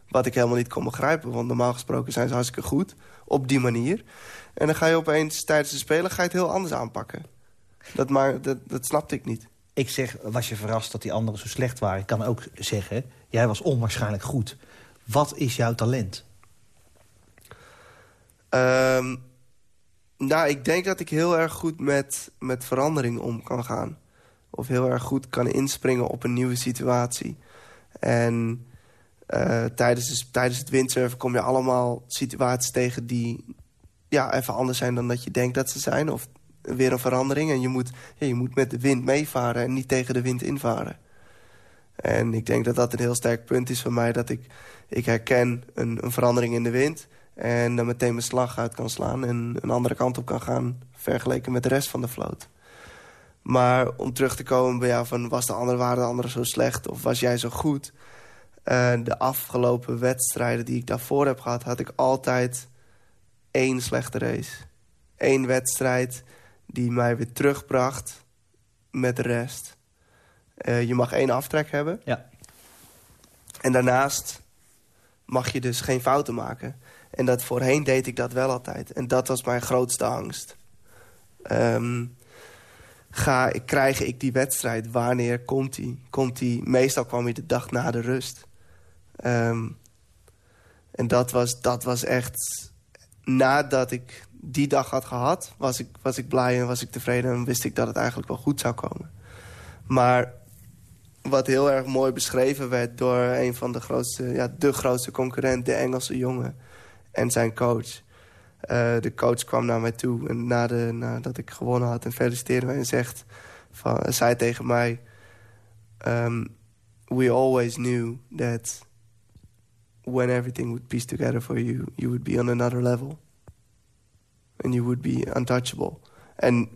Wat ik helemaal niet kon begrijpen, want normaal gesproken zijn ze hartstikke goed. Op die manier. En dan ga je opeens tijdens de Spelen ga je het heel anders aanpakken. Dat, maar, dat, dat snapte ik niet. Ik zeg, was je verrast dat die anderen zo slecht waren? Ik kan ook zeggen, jij was onwaarschijnlijk goed. Wat is jouw talent? Um, nou, ik denk dat ik heel erg goed met, met verandering om kan gaan. Of heel erg goed kan inspringen op een nieuwe situatie. En uh, tijdens, de, tijdens het windsurfen kom je allemaal situaties tegen... die ja, even anders zijn dan dat je denkt dat ze zijn. Of weer een verandering. En je moet, je moet met de wind meevaren en niet tegen de wind invaren. En ik denk dat dat een heel sterk punt is voor mij. Dat ik, ik herken een, een verandering in de wind. En dan meteen mijn slag uit kan slaan. En een andere kant op kan gaan. Vergeleken met de rest van de vloot. Maar om terug te komen bij jou van... was de andere, waren de anderen zo slecht of was jij zo goed? Uh, de afgelopen wedstrijden die ik daarvoor heb gehad... had ik altijd één slechte race. Eén wedstrijd die mij weer terugbracht met de rest. Uh, je mag één aftrek hebben. Ja. En daarnaast mag je dus geen fouten maken. En dat voorheen deed ik dat wel altijd. En dat was mijn grootste angst. Um, ga, krijg ik die wedstrijd? Wanneer komt die? Komt die? Meestal kwam hij de dag na de rust. Um, en dat was, dat was echt... Nadat ik die dag had gehad, was ik, was ik blij en was ik tevreden... en wist ik dat het eigenlijk wel goed zou komen. Maar wat heel erg mooi beschreven werd door een van de grootste... ja, de grootste concurrent, de Engelse jongen en zijn coach... Uh, de coach kwam naar mij toe en na de, nadat ik gewonnen had en feliciteerde mij en zegt, van, zei tegen mij... Um, we always knew that when everything would piece together for you, you would be on another level. And you would be untouchable. En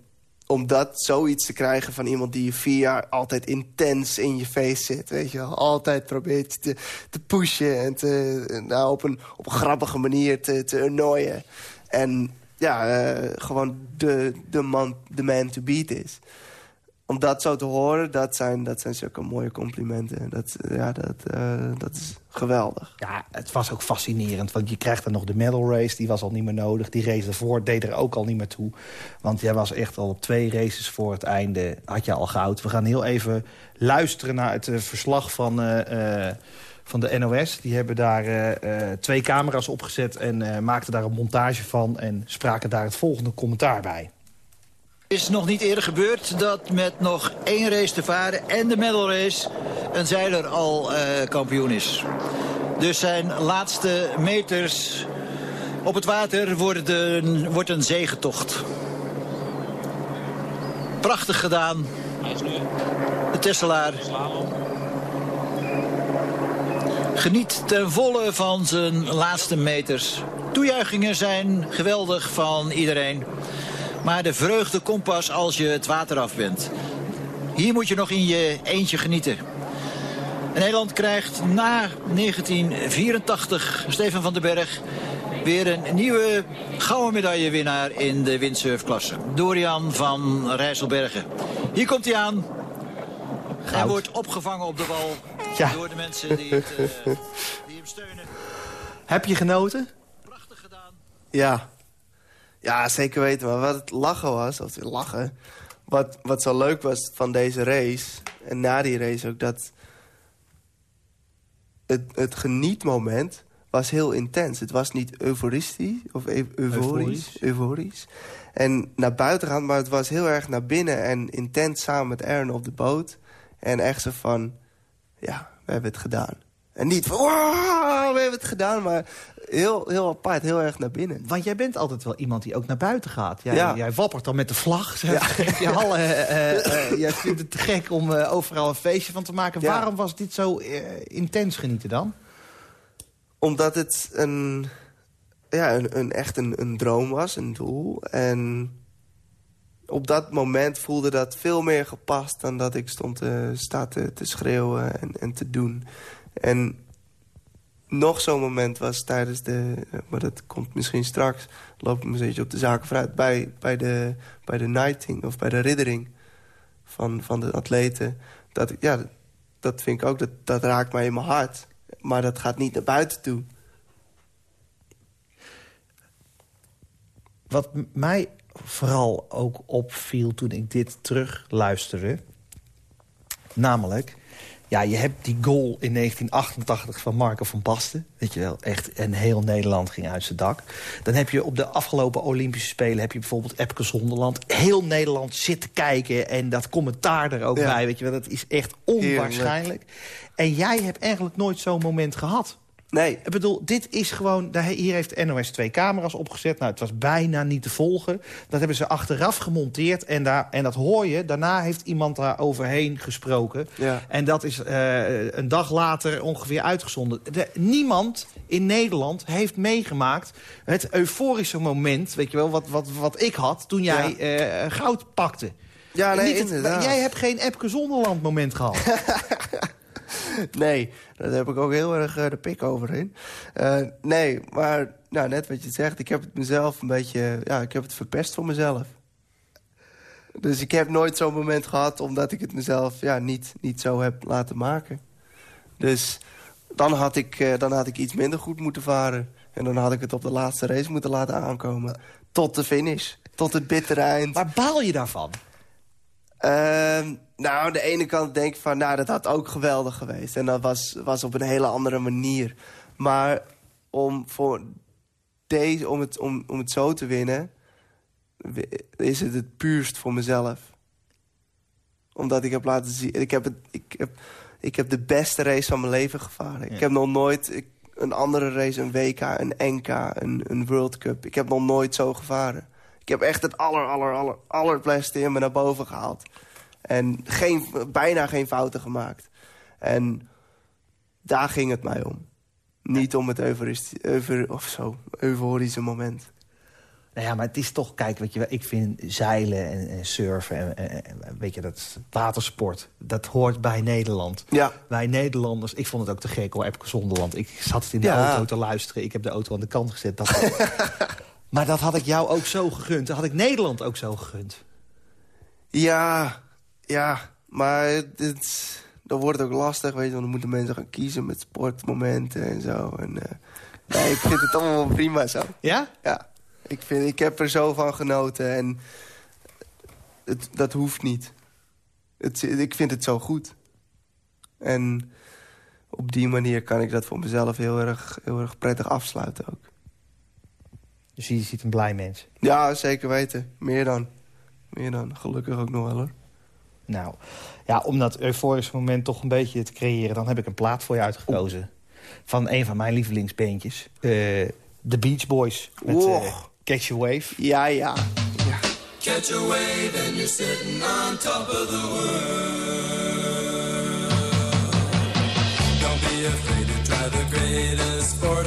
om dat zoiets te krijgen van iemand die je vier jaar altijd intens in je face zit. Weet je wel? Altijd probeert te, te pushen en te, nou, op, een, op een grappige manier te, te. En ja, uh, gewoon de, de, man, de man to beat is. Om dat zo te horen, dat zijn, dat zijn zulke mooie complimenten. Dat, ja, dat, uh, dat is geweldig. Ja, het was ook fascinerend. Want je krijgt dan nog de medal race, die was al niet meer nodig. Die race ervoor deed er ook al niet meer toe. Want jij was echt al op twee races voor het einde, had je al goud. We gaan heel even luisteren naar het uh, verslag van... Uh, van de NOS. Die hebben daar twee camera's opgezet en maakten daar een montage van... en spraken daar het volgende commentaar bij. Het is nog niet eerder gebeurd dat met nog één race te varen en de medal race... een zeiler al uh, kampioen is. Dus zijn laatste meters op het water worden, wordt een zegetocht. Prachtig gedaan. De Tesselaar geniet ten volle van zijn laatste meters. Toejuichingen zijn geweldig van iedereen. Maar de vreugde komt pas als je het water af bent. Hier moet je nog in je eentje genieten. Nederland krijgt na 1984 Steven van den Berg weer een nieuwe gouden medaillewinnaar in de windsurfklasse. Dorian van Rijsselbergen. Hier komt hij aan. Hij wordt opgevangen op de wal Ja. door de mensen die, het, eh, die hem steunen. Heb je genoten? Prachtig gedaan. Ja. Ja, zeker weten. Maar wat het lachen was, of lachen... Wat, wat zo leuk was van deze race, en na die race ook... dat het, het genietmoment was heel intens. Het was niet euforistisch, of eu- euforisch, Euforisch. euforisch. En naar buiten gaan, maar het was heel erg naar binnen... en intens samen met Aaron op de boot. En echt zo van, ja, we hebben het gedaan. En niet van, "Wow, we hebben het gedaan, maar heel, heel apart, heel erg naar binnen. Want jij bent altijd wel iemand die ook naar buiten gaat. Jij, Ja. jij wappert dan met de vlag. zeg. Je hallen, eh, eh, eh, jij vindt het te gek om overal een feestje van te maken. Ja. Waarom was dit zo intens genieten dan? Omdat het een, ja, een, een, echt een, een droom was, een doel. En op dat moment voelde dat veel meer gepast... dan dat ik stond te, sta te, te schreeuwen en, en te doen. En nog zo'n moment was tijdens de... maar dat komt misschien straks... loop ik een beetje op de zaken vooruit... bij, bij, de, bij de nighting of bij de riddering van, van de atleten. Dat, ja, dat vind ik ook, dat, dat raakt mij in mijn hart. Maar dat gaat niet naar buiten toe. Wat mij vooral ook opviel toen ik dit terug luisterde... namelijk, ja, je hebt die goal in 1988 van Marco van Basten. Weet je wel, echt, en heel Nederland ging uit zijn dak. Dan heb je op de afgelopen Olympische Spelen... heb je bijvoorbeeld Epke Zonderland. Heel Nederland zit te kijken en dat commentaar er ook Ja. bij. Weet je wel, dat is echt onwaarschijnlijk. En jij hebt eigenlijk nooit zo'n moment gehad. Nee, Ik bedoel, dit is gewoon... Hier heeft NOS twee camera's opgezet. Nou, het was bijna niet te volgen. Dat hebben ze achteraf gemonteerd. En, daar, en dat hoor je. Daarna heeft iemand daar overheen gesproken. Ja. En dat is eh, een dag later ongeveer uitgezonden. De, niemand in Nederland heeft meegemaakt... het euforische moment, weet je wel, wat, wat, wat ik had... toen jij eh, goud pakte. ja, nee, het- jij hebt geen Epke Zonderland moment gehad. Nee, daar heb ik ook heel erg eh, de pik over in. Eh, nee, maar nou, net wat je zegt, ik heb het mezelf een beetje... Ja, ik heb het verpest voor mezelf. Dus ik heb nooit zo'n moment gehad... omdat ik het mezelf ja, niet, niet zo heb laten maken. Dus dan had, ik, eh, dan had ik iets minder goed moeten varen. En dan had ik het op de laatste race moeten laten aankomen. Tot de finish. Tot het bittere eind. Waar baal je daarvan? Ehm, nou, aan de ene kant denk ik van, nou, dat had ook geweldig geweest. En dat was, was op een hele andere manier. Maar om, voor deze, om, het, om, om het zo te winnen, wi- is het het puurst voor mezelf. Omdat ik heb laten zien, ik heb, het, ik heb, ik heb de beste race van mijn leven gevaren. Ik heb nog nooit ik- een andere race, een WK, een NK, een, een World Cup. Ik heb nog nooit zo gevaren. Ik heb echt het aller, aller, aller, allerbeste in me naar boven gehaald. En geen, bijna geen fouten gemaakt. En daar ging het mij om. Niet om het euforisti- eufor, of zo, euforische moment. Nou ja, maar het is toch, kijk, weet je, wel, ik vind zeilen en, en surfen en, en- en- weet je, dat watersport. Dat hoort bij Nederland. Ja. Wij Nederlanders, ik vond het ook te gek hoor, Epke Zonderland. Ik zat in de Ja. auto te luisteren, ik heb de auto aan de kant gezet. Dat maar dat had ik jou ook zo gegund. Dat had ik Nederland ook zo gegund. Ja, ja, maar het, dan wordt het ook lastig, weet je. Want dan moeten mensen gaan kiezen met sportmomenten en zo. En, eh, nee, ik vind het allemaal prima zo. Ja? Ja, ik, vind, ik heb er zo van genoten en het, dat hoeft niet. Het, ik vind het zo goed. En op die manier kan ik dat voor mezelf heel erg, heel erg prettig afsluiten ook. Dus je ziet een blij mens. Ja, zeker weten. Meer dan. Meer dan. Gelukkig ook nog wel hoor. Nou, ja, om dat euforische moment toch een beetje te creëren... dan heb ik een plaat voor je uitgekozen. Van een van mijn lievelingsbeentjes. eh The Beach Boys. Met eh. Catch a Wave. Ja, ja. ja. Catch a wave and you're sitting on top of the world. Don't be afraid to try the greatest sport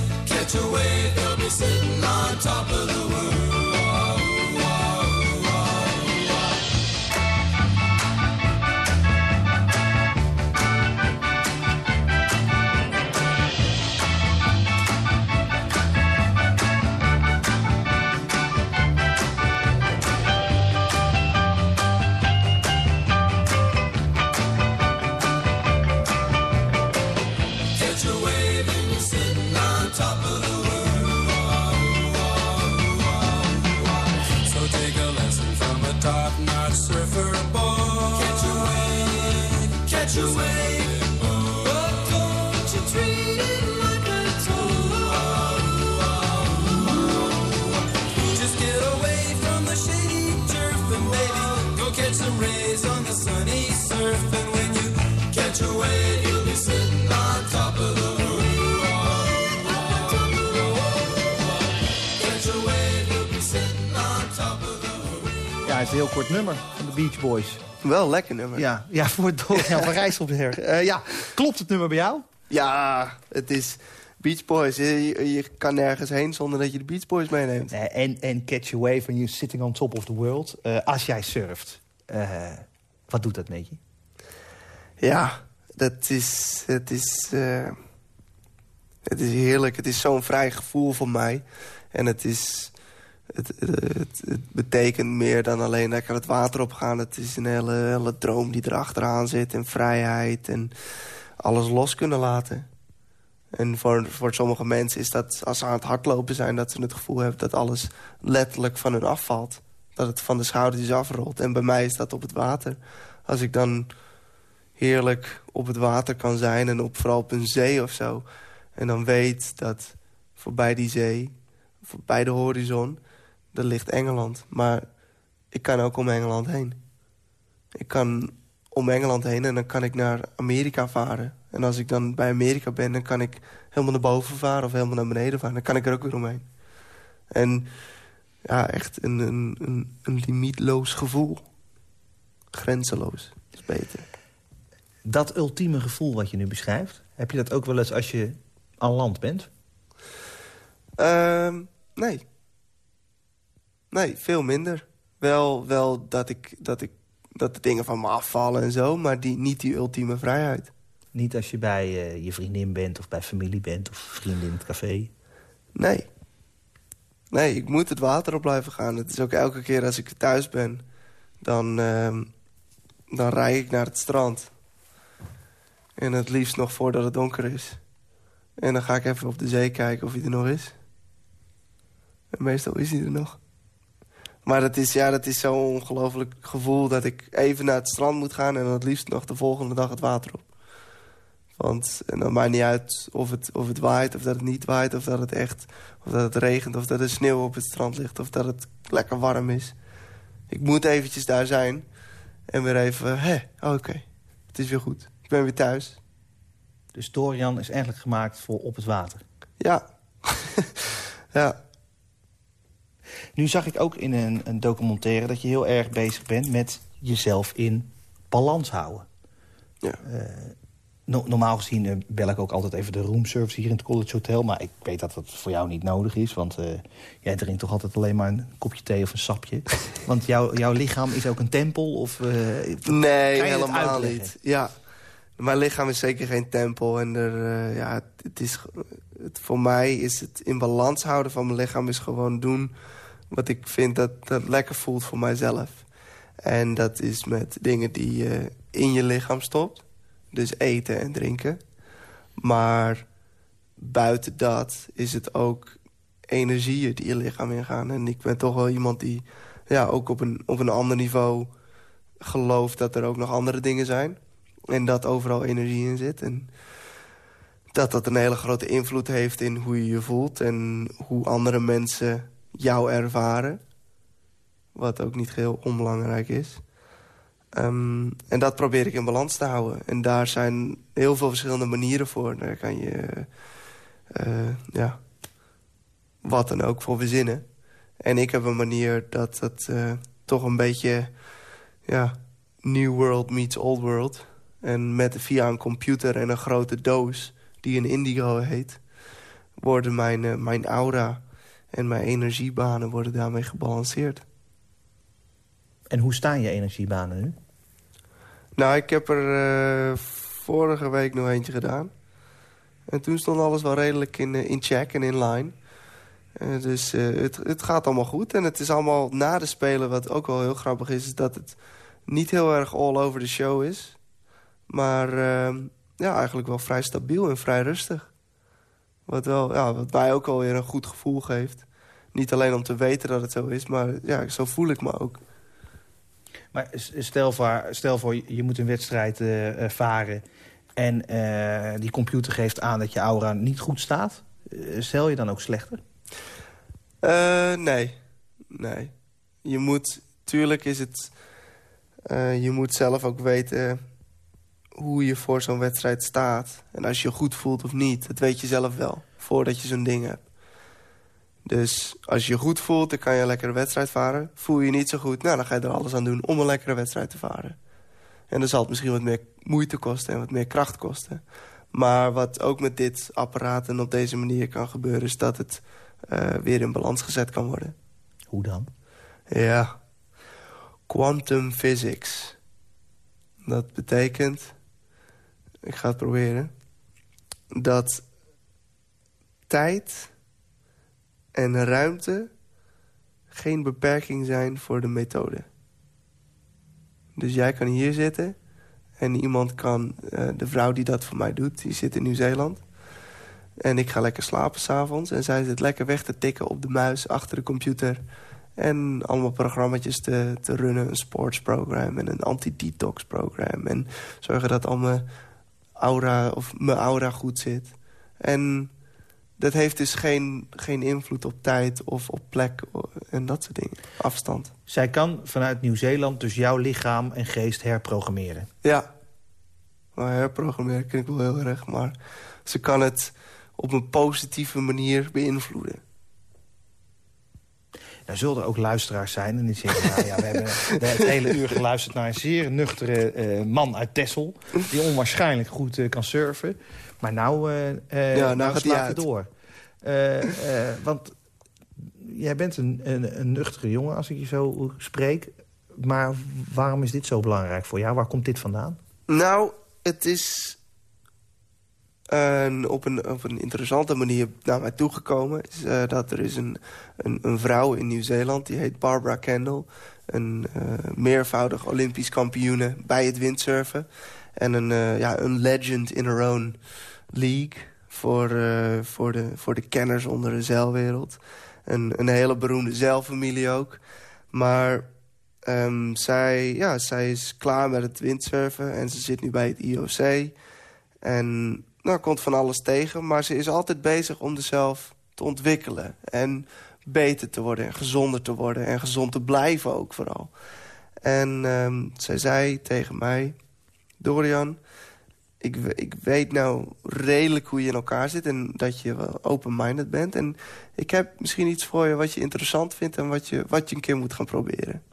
catch a they'll be sitting on top of the world. Een heel kort nummer van de Beach Boys. Wel een lekker nummer. Ja, ja voor Dorian van Rijsselberg. Eh ja, klopt het nummer bij jou? Ja, het is Beach Boys. Je, je- kan nergens heen zonder dat je de Beach Boys meeneemt. Eh, en, en Catch a Wave when you're sitting on top of the world. Eh, als jij surft, eh, wat doet dat met je? Ja, dat is... Het is, eh, het is heerlijk. Het is zo'n vrij gevoel voor mij. En het is... Het, het, het, het betekent meer dan alleen lekker het water opgaan. Het is een hele, hele droom die erachteraan zit. En vrijheid en alles los kunnen laten. En voor, voor sommige mensen is dat, als ze aan het hardlopen zijn... dat ze het gevoel hebben dat alles letterlijk van hun afvalt. Dat het van de schouders afrolt. En bij mij is dat op het water. Als ik dan heerlijk op het water kan zijn... en op, vooral op een zee of zo. En dan weet dat voorbij die zee, voorbij de horizon... daar ligt Engeland. Maar ik kan ook om Engeland heen. Ik kan om Engeland heen en dan kan ik naar Amerika varen. En als ik dan bij Amerika ben, dan kan ik helemaal naar boven varen... of helemaal naar beneden varen. Dan kan ik er ook weer omheen. En ja, echt een, een, een, een limietloos gevoel. Grenzeloos, is beter. Dat ultieme gevoel wat je nu beschrijft... heb je dat ook wel eens als je aan land bent? Ehm, nee. Nee, veel minder. Wel, wel dat, ik, dat, ik, dat de dingen van me afvallen en zo... maar die, niet die ultieme vrijheid. Niet als je bij eh, je vriendin bent of bij familie bent... of vrienden in het café. Nee. Nee, ik moet het water op blijven gaan. Het is ook elke keer als ik thuis ben... dan, ehm, dan rij ik naar het strand. En het liefst nog voordat het donker is. En dan ga ik even op de zee kijken of hij er nog is. En meestal is hij er nog. Maar dat is, ja, dat is zo'n ongelooflijk gevoel... dat ik even naar het strand moet gaan... en dan het liefst nog de volgende dag het water op. Want en dan maakt niet uit of het, of het waait, of dat het niet waait... of dat het echt, of dat het regent, of dat er sneeuw op het strand ligt... of dat het lekker warm is. Ik moet eventjes daar zijn en weer even... Hé, oké, het is weer goed. Ik ben weer thuis. Dus Dorian is eigenlijk gemaakt voor op het water. Ja. ja. Nu zag ik ook in een, een documentaire dat je heel erg bezig bent met jezelf in balans houden. Ja. No- normaal gezien eh, bel ik ook altijd even de roomservice hier in het College Hotel. Maar ik weet dat dat voor jou niet nodig is. Want eh, jij drinkt toch altijd alleen maar een kopje thee of een sapje. want jouw jouw lichaam is ook een tempel? Of, eh, Nee, helemaal niet. Ja. Mijn lichaam is zeker geen tempel. En er, eh, ja, het, het is, het, voor mij is het in balans houden van mijn lichaam... is gewoon doen wat ik vind dat, dat lekker voelt voor mijzelf. En dat is met dingen die je in je lichaam stopt. Dus eten en drinken. Maar buiten dat is het ook energieën die je lichaam ingaan. En ik ben toch wel iemand die ja, ook op een, op een ander niveau gelooft dat er ook nog andere dingen zijn. En dat overal energie in zit. En dat dat een hele grote invloed heeft in hoe je je voelt... en hoe andere mensen jou ervaren. Wat ook niet geheel onbelangrijk is. Ehm, en dat probeer ik in balans te houden. En daar zijn heel veel verschillende manieren voor. Daar kan je eh, ja, wat dan ook voor verzinnen. En ik heb een manier dat het eh, toch een beetje... Ja, New World meets Old World. En met via een computer en een grote doos, die een Indigo heet... worden mijn, eh, mijn aura en mijn energiebanen worden daarmee gebalanceerd. En hoe staan je energiebanen nu? Nou, ik heb er eh, vorige week nog eentje gedaan. En toen stond alles wel redelijk in, eh, in check en in line. Eh, dus het, het gaat allemaal goed. En het is allemaal na de Spelen, wat ook wel heel grappig is... is dat het niet heel erg all over the show is. Maar eh, ja, eigenlijk wel vrij stabiel en vrij rustig. Wat, wel, ja, wat mij ook alweer een goed gevoel geeft. Niet alleen om te weten dat het zo is, maar ja, zo voel ik me ook. Maar stel voor, stel voor je moet een wedstrijd eh, eh, varen... en eh, die computer geeft aan dat je aura niet goed staat. Stel je dan ook slechter? Nee. Nee. Je moet... Tuurlijk is het... je moet zelf ook weten hoe je voor zo'n wedstrijd staat. En als je je goed voelt of niet. Dat weet je zelf wel. Voordat je zo'n ding hebt. Dus als je je goed voelt, dan kan je een lekkere wedstrijd varen. Voel je je niet zo goed, nou, dan ga je er alles aan doen om een lekkere wedstrijd te varen. En dan zal het misschien wat meer moeite kosten en wat meer kracht kosten. Maar wat ook met dit apparaat en op deze manier kan gebeuren... is dat het eh, weer in balans gezet kan worden. Hoe dan? Ja. Quantum physics. Dat betekent... Ik ga het proberen. Dat tijd en ruimte geen beperking zijn voor de methode. Dus jij kan hier zitten en iemand kan... eh, de vrouw die dat voor mij doet, die zit in Nieuw-Zeeland... En ik ga lekker slapen s'avonds. En zij zit lekker weg te tikken op de muis achter de computer. En allemaal programma's te, te runnen. Een sportsprogram en een anti-detox program. En zorgen dat al mijn aura, of mijn aura goed zit. En dat heeft dus geen, geen invloed op tijd of op plek en dat soort dingen. Afstand. Zij kan vanuit Nieuw-Zeeland dus jouw lichaam en geest herprogrammeren. Ja. Maar herprogrammeren ken ik wel heel erg. Maar ze kan het op een positieve manier beïnvloeden. Er zullen er ook luisteraars zijn en die zeggen... nou ja, we hebben het hele uur geluisterd naar een zeer nuchtere eh, man uit Texel... die onwaarschijnlijk goed eh, kan surfen. Maar nou, eh Ja, nou nou gaat hij door. Want jij bent een, een, een nuchtere jongen als ik je zo spreek. Maar waarom is dit zo belangrijk voor jou? Waar komt dit vandaan? Nou, het is op, een, op een interessante manier naar mij toegekomen. Is, eh, dat er is een, een, een vrouw in Nieuw-Zeeland, die heet Barbara Kendall. Een eh, meervoudig Olympisch kampioene bij het windsurfen. En een, eh, ja, een legend in her own league voor, voor, de, voor de kenners onder de zeilwereld. Een, een hele beroemde zeilfamilie ook. Maar ehm, zij, ja, zij is klaar met het windsurfen en ze zit nu bij het IOC. En nou, komt van alles tegen, maar ze is altijd bezig om zichzelf te ontwikkelen. En beter te worden en gezonder te worden en gezond te blijven ook vooral. En ehm, zij zei tegen mij, Dorian, ik, ik weet nou redelijk hoe je in elkaar zit... en dat je wel open-minded bent. En ik heb misschien iets voor je wat je interessant vindt... en wat je, wat je een keer moet gaan proberen.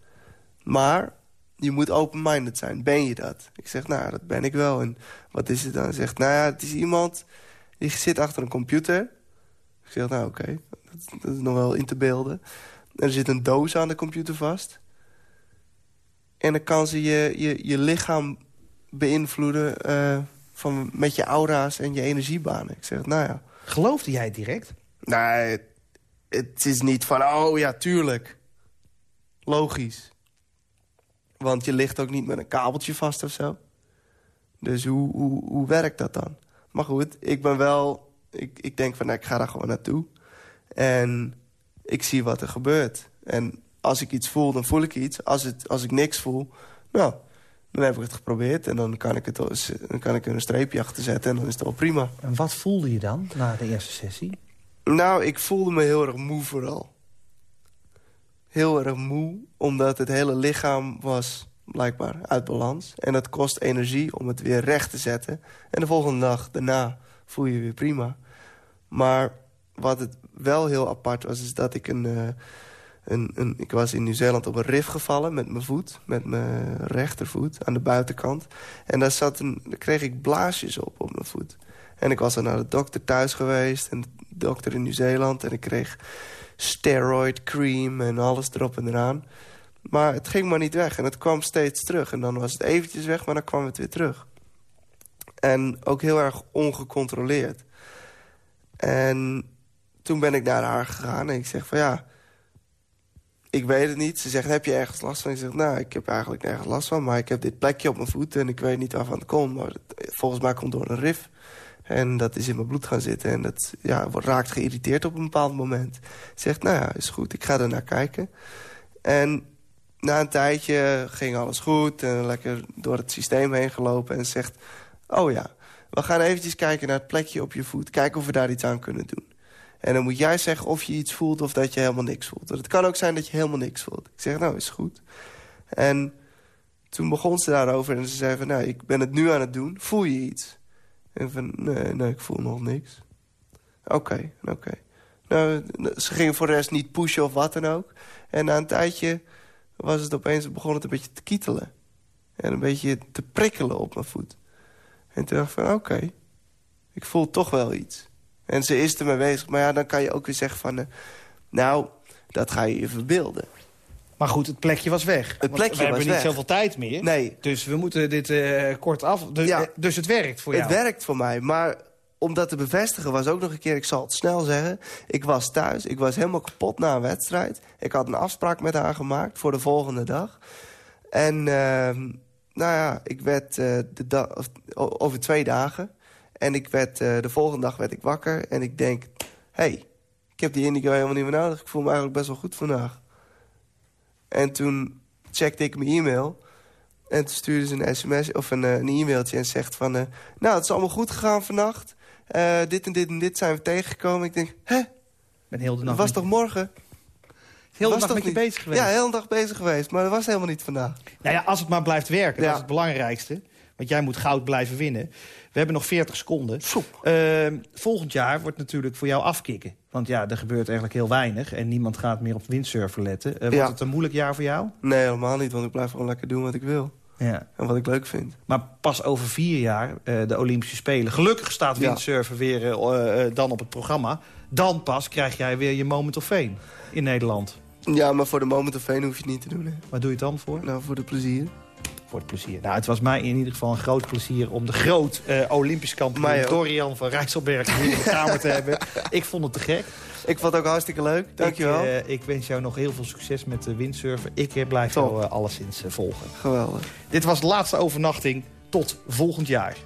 Maar je moet open-minded zijn. Ben je dat? Ik zeg, nou, dat ben ik wel. En wat is het dan? Hij zegt, nou ja, het is iemand die zit achter een computer. Ik zeg, nou oké, dat, dat is nog wel in te beelden. En er zit een doos aan de computer vast. En dan kan ze je, je, je lichaam beïnvloeden... eh, van, met je aura's en je energiebanen. Ik zeg, nou ja. Geloofde jij het direct? Nee, het, het is niet van, oh ja, tuurlijk. Logisch. Want je ligt ook niet met een kabeltje vast of zo. Dus hoe, hoe, hoe werkt dat dan? Maar goed, ik ben wel... Ik, ik denk van, nou, ik ga daar gewoon naartoe. En ik zie wat er gebeurt. En als ik iets voel, dan voel ik iets. Als, het, als ik niks voel, nou, dan heb ik het geprobeerd. En dan kan ik, het, dan kan ik er een streepje achter zetten en dan is het wel prima. En wat voelde je dan na de eerste sessie? Nou, ik voelde me heel erg moe vooral. Heel erg moe... omdat het hele lichaam was blijkbaar uit balans. En dat kost energie om het weer recht te zetten. En de volgende dag daarna voel je weer prima. Maar wat het wel heel apart was, is dat ik een... eh, een, een, ik was in Nieuw-Zeeland op een rif gevallen met mijn voet. Met mijn rechtervoet aan de buitenkant. En daar, zat een, daar kreeg ik blaasjes op op mijn voet. En ik was dan naar de dokter thuis geweest. En de dokter in Nieuw-Zeeland. En ik kreeg steroid cream en alles erop en eraan. Maar het ging maar niet weg. En het kwam steeds terug. En dan was het eventjes weg, maar dan kwam het weer terug. En ook heel erg ongecontroleerd. En toen ben ik naar haar gegaan en ik zeg van ja... Ik weet het niet. Ze zegt, heb je ergens last van? Ik zeg, nou, ik heb eigenlijk nergens last van... maar ik heb dit plekje op mijn voet en ik weet niet waarvan het komt. Maar het- volgens mij komt door een rif. En dat is in mijn bloed gaan zitten. En dat ja, raakt geïrriteerd op een bepaald moment. Ze zegt, nou ja, is goed, ik ga er naar kijken. En na een tijdje ging alles goed. En lekker door het systeem heen gelopen. En ze zegt, oh ja, we gaan eventjes kijken naar het plekje op je voet. Kijken of we daar iets aan kunnen doen. En dan moet jij zeggen of je iets voelt of dat je helemaal niks voelt. Want het kan ook zijn dat je helemaal niks voelt. Ik zeg, nou, is goed. En toen begon ze daarover en ze zei van... nou, ik ben het nu aan het doen. Voel je iets? En van, nee, nee, ik voel nog niks. Oké, oké. Nou, ze ging voor de rest niet pushen of wat dan ook. En na een tijdje was het opeens, begon het een beetje te kietelen. En een beetje te prikkelen op mijn voet. En toen dacht ik van, oké, ik voel toch wel iets. En ze is ermee bezig. Maar ja, dan kan je ook weer zeggen van... eh, nou, dat ga je je verbeelden. Maar goed, het plekje was weg. Want plekje we hebben niet zoveel tijd meer. Nee. Dus we moeten dit eh, kort af. Dus, Ja. het werkt voor Het jou. werkt voor mij, maar om dat te bevestigen was ook nog een keer... ik zal het snel zeggen, ik was thuis, ik was helemaal kapot na een wedstrijd. Ik had een afspraak met haar gemaakt voor de volgende dag. En ehm, nou ja, ik werd eh, de dag of- over twee dagen... en ik werd, eh, de volgende dag werd ik wakker en ik denk... hey, ik heb die indigo helemaal niet meer nodig. Ik voel me eigenlijk best wel goed vandaag. En toen checkte ik mijn e-mail... En toen stuurde ze een sms of een, eh, een e-mailtje en zegt van... eh, nou, het is allemaal goed gegaan vannacht. Eh, dit en dit en dit zijn we tegengekomen. Ik denk, hè, ben heel de dat was toch morgen? heel de toch met je niet- bezig geweest. Ja, heel de dag bezig geweest. Maar dat was helemaal niet vandaag. Nou ja, als het maar blijft werken, Ja. dat is het belangrijkste. Want jij moet goud blijven winnen. We hebben nog 40 seconden. Ehm, volgend jaar wordt natuurlijk voor jou afkicken. Want ja, er gebeurt eigenlijk heel weinig. En niemand gaat meer op windsurfen letten. Eh, wordt Ja. het een moeilijk jaar voor jou? Nee, helemaal niet, want ik blijf gewoon lekker doen wat ik wil. Ja. En wat ik leuk vind. Maar pas over vier jaar, eh, de Olympische Spelen. Gelukkig staat Ja. windsurfen weer eh, dan op het programma. Dan pas krijg jij weer je moment of fame in Nederland. Ja, maar voor de moment of fame hoef je het niet te doen, hè. Waar doe je het dan voor? Nou, voor de plezier. Voor het plezier. Nou, het was mij in ieder geval een groot plezier... om de groot eh, Olympisch kampioen. Dorian van Rijsselberg hier in de kamer te hebben. Ik vond het te gek. Ik vond het ook hartstikke leuk. Dankjewel. Ik, eh, ik wens jou nog heel veel succes met de windsurfen. Ik eh, blijf Top. jou eh, alleszins eh, volgen. Geweldig. Dit was de laatste overnachting. Tot volgend jaar.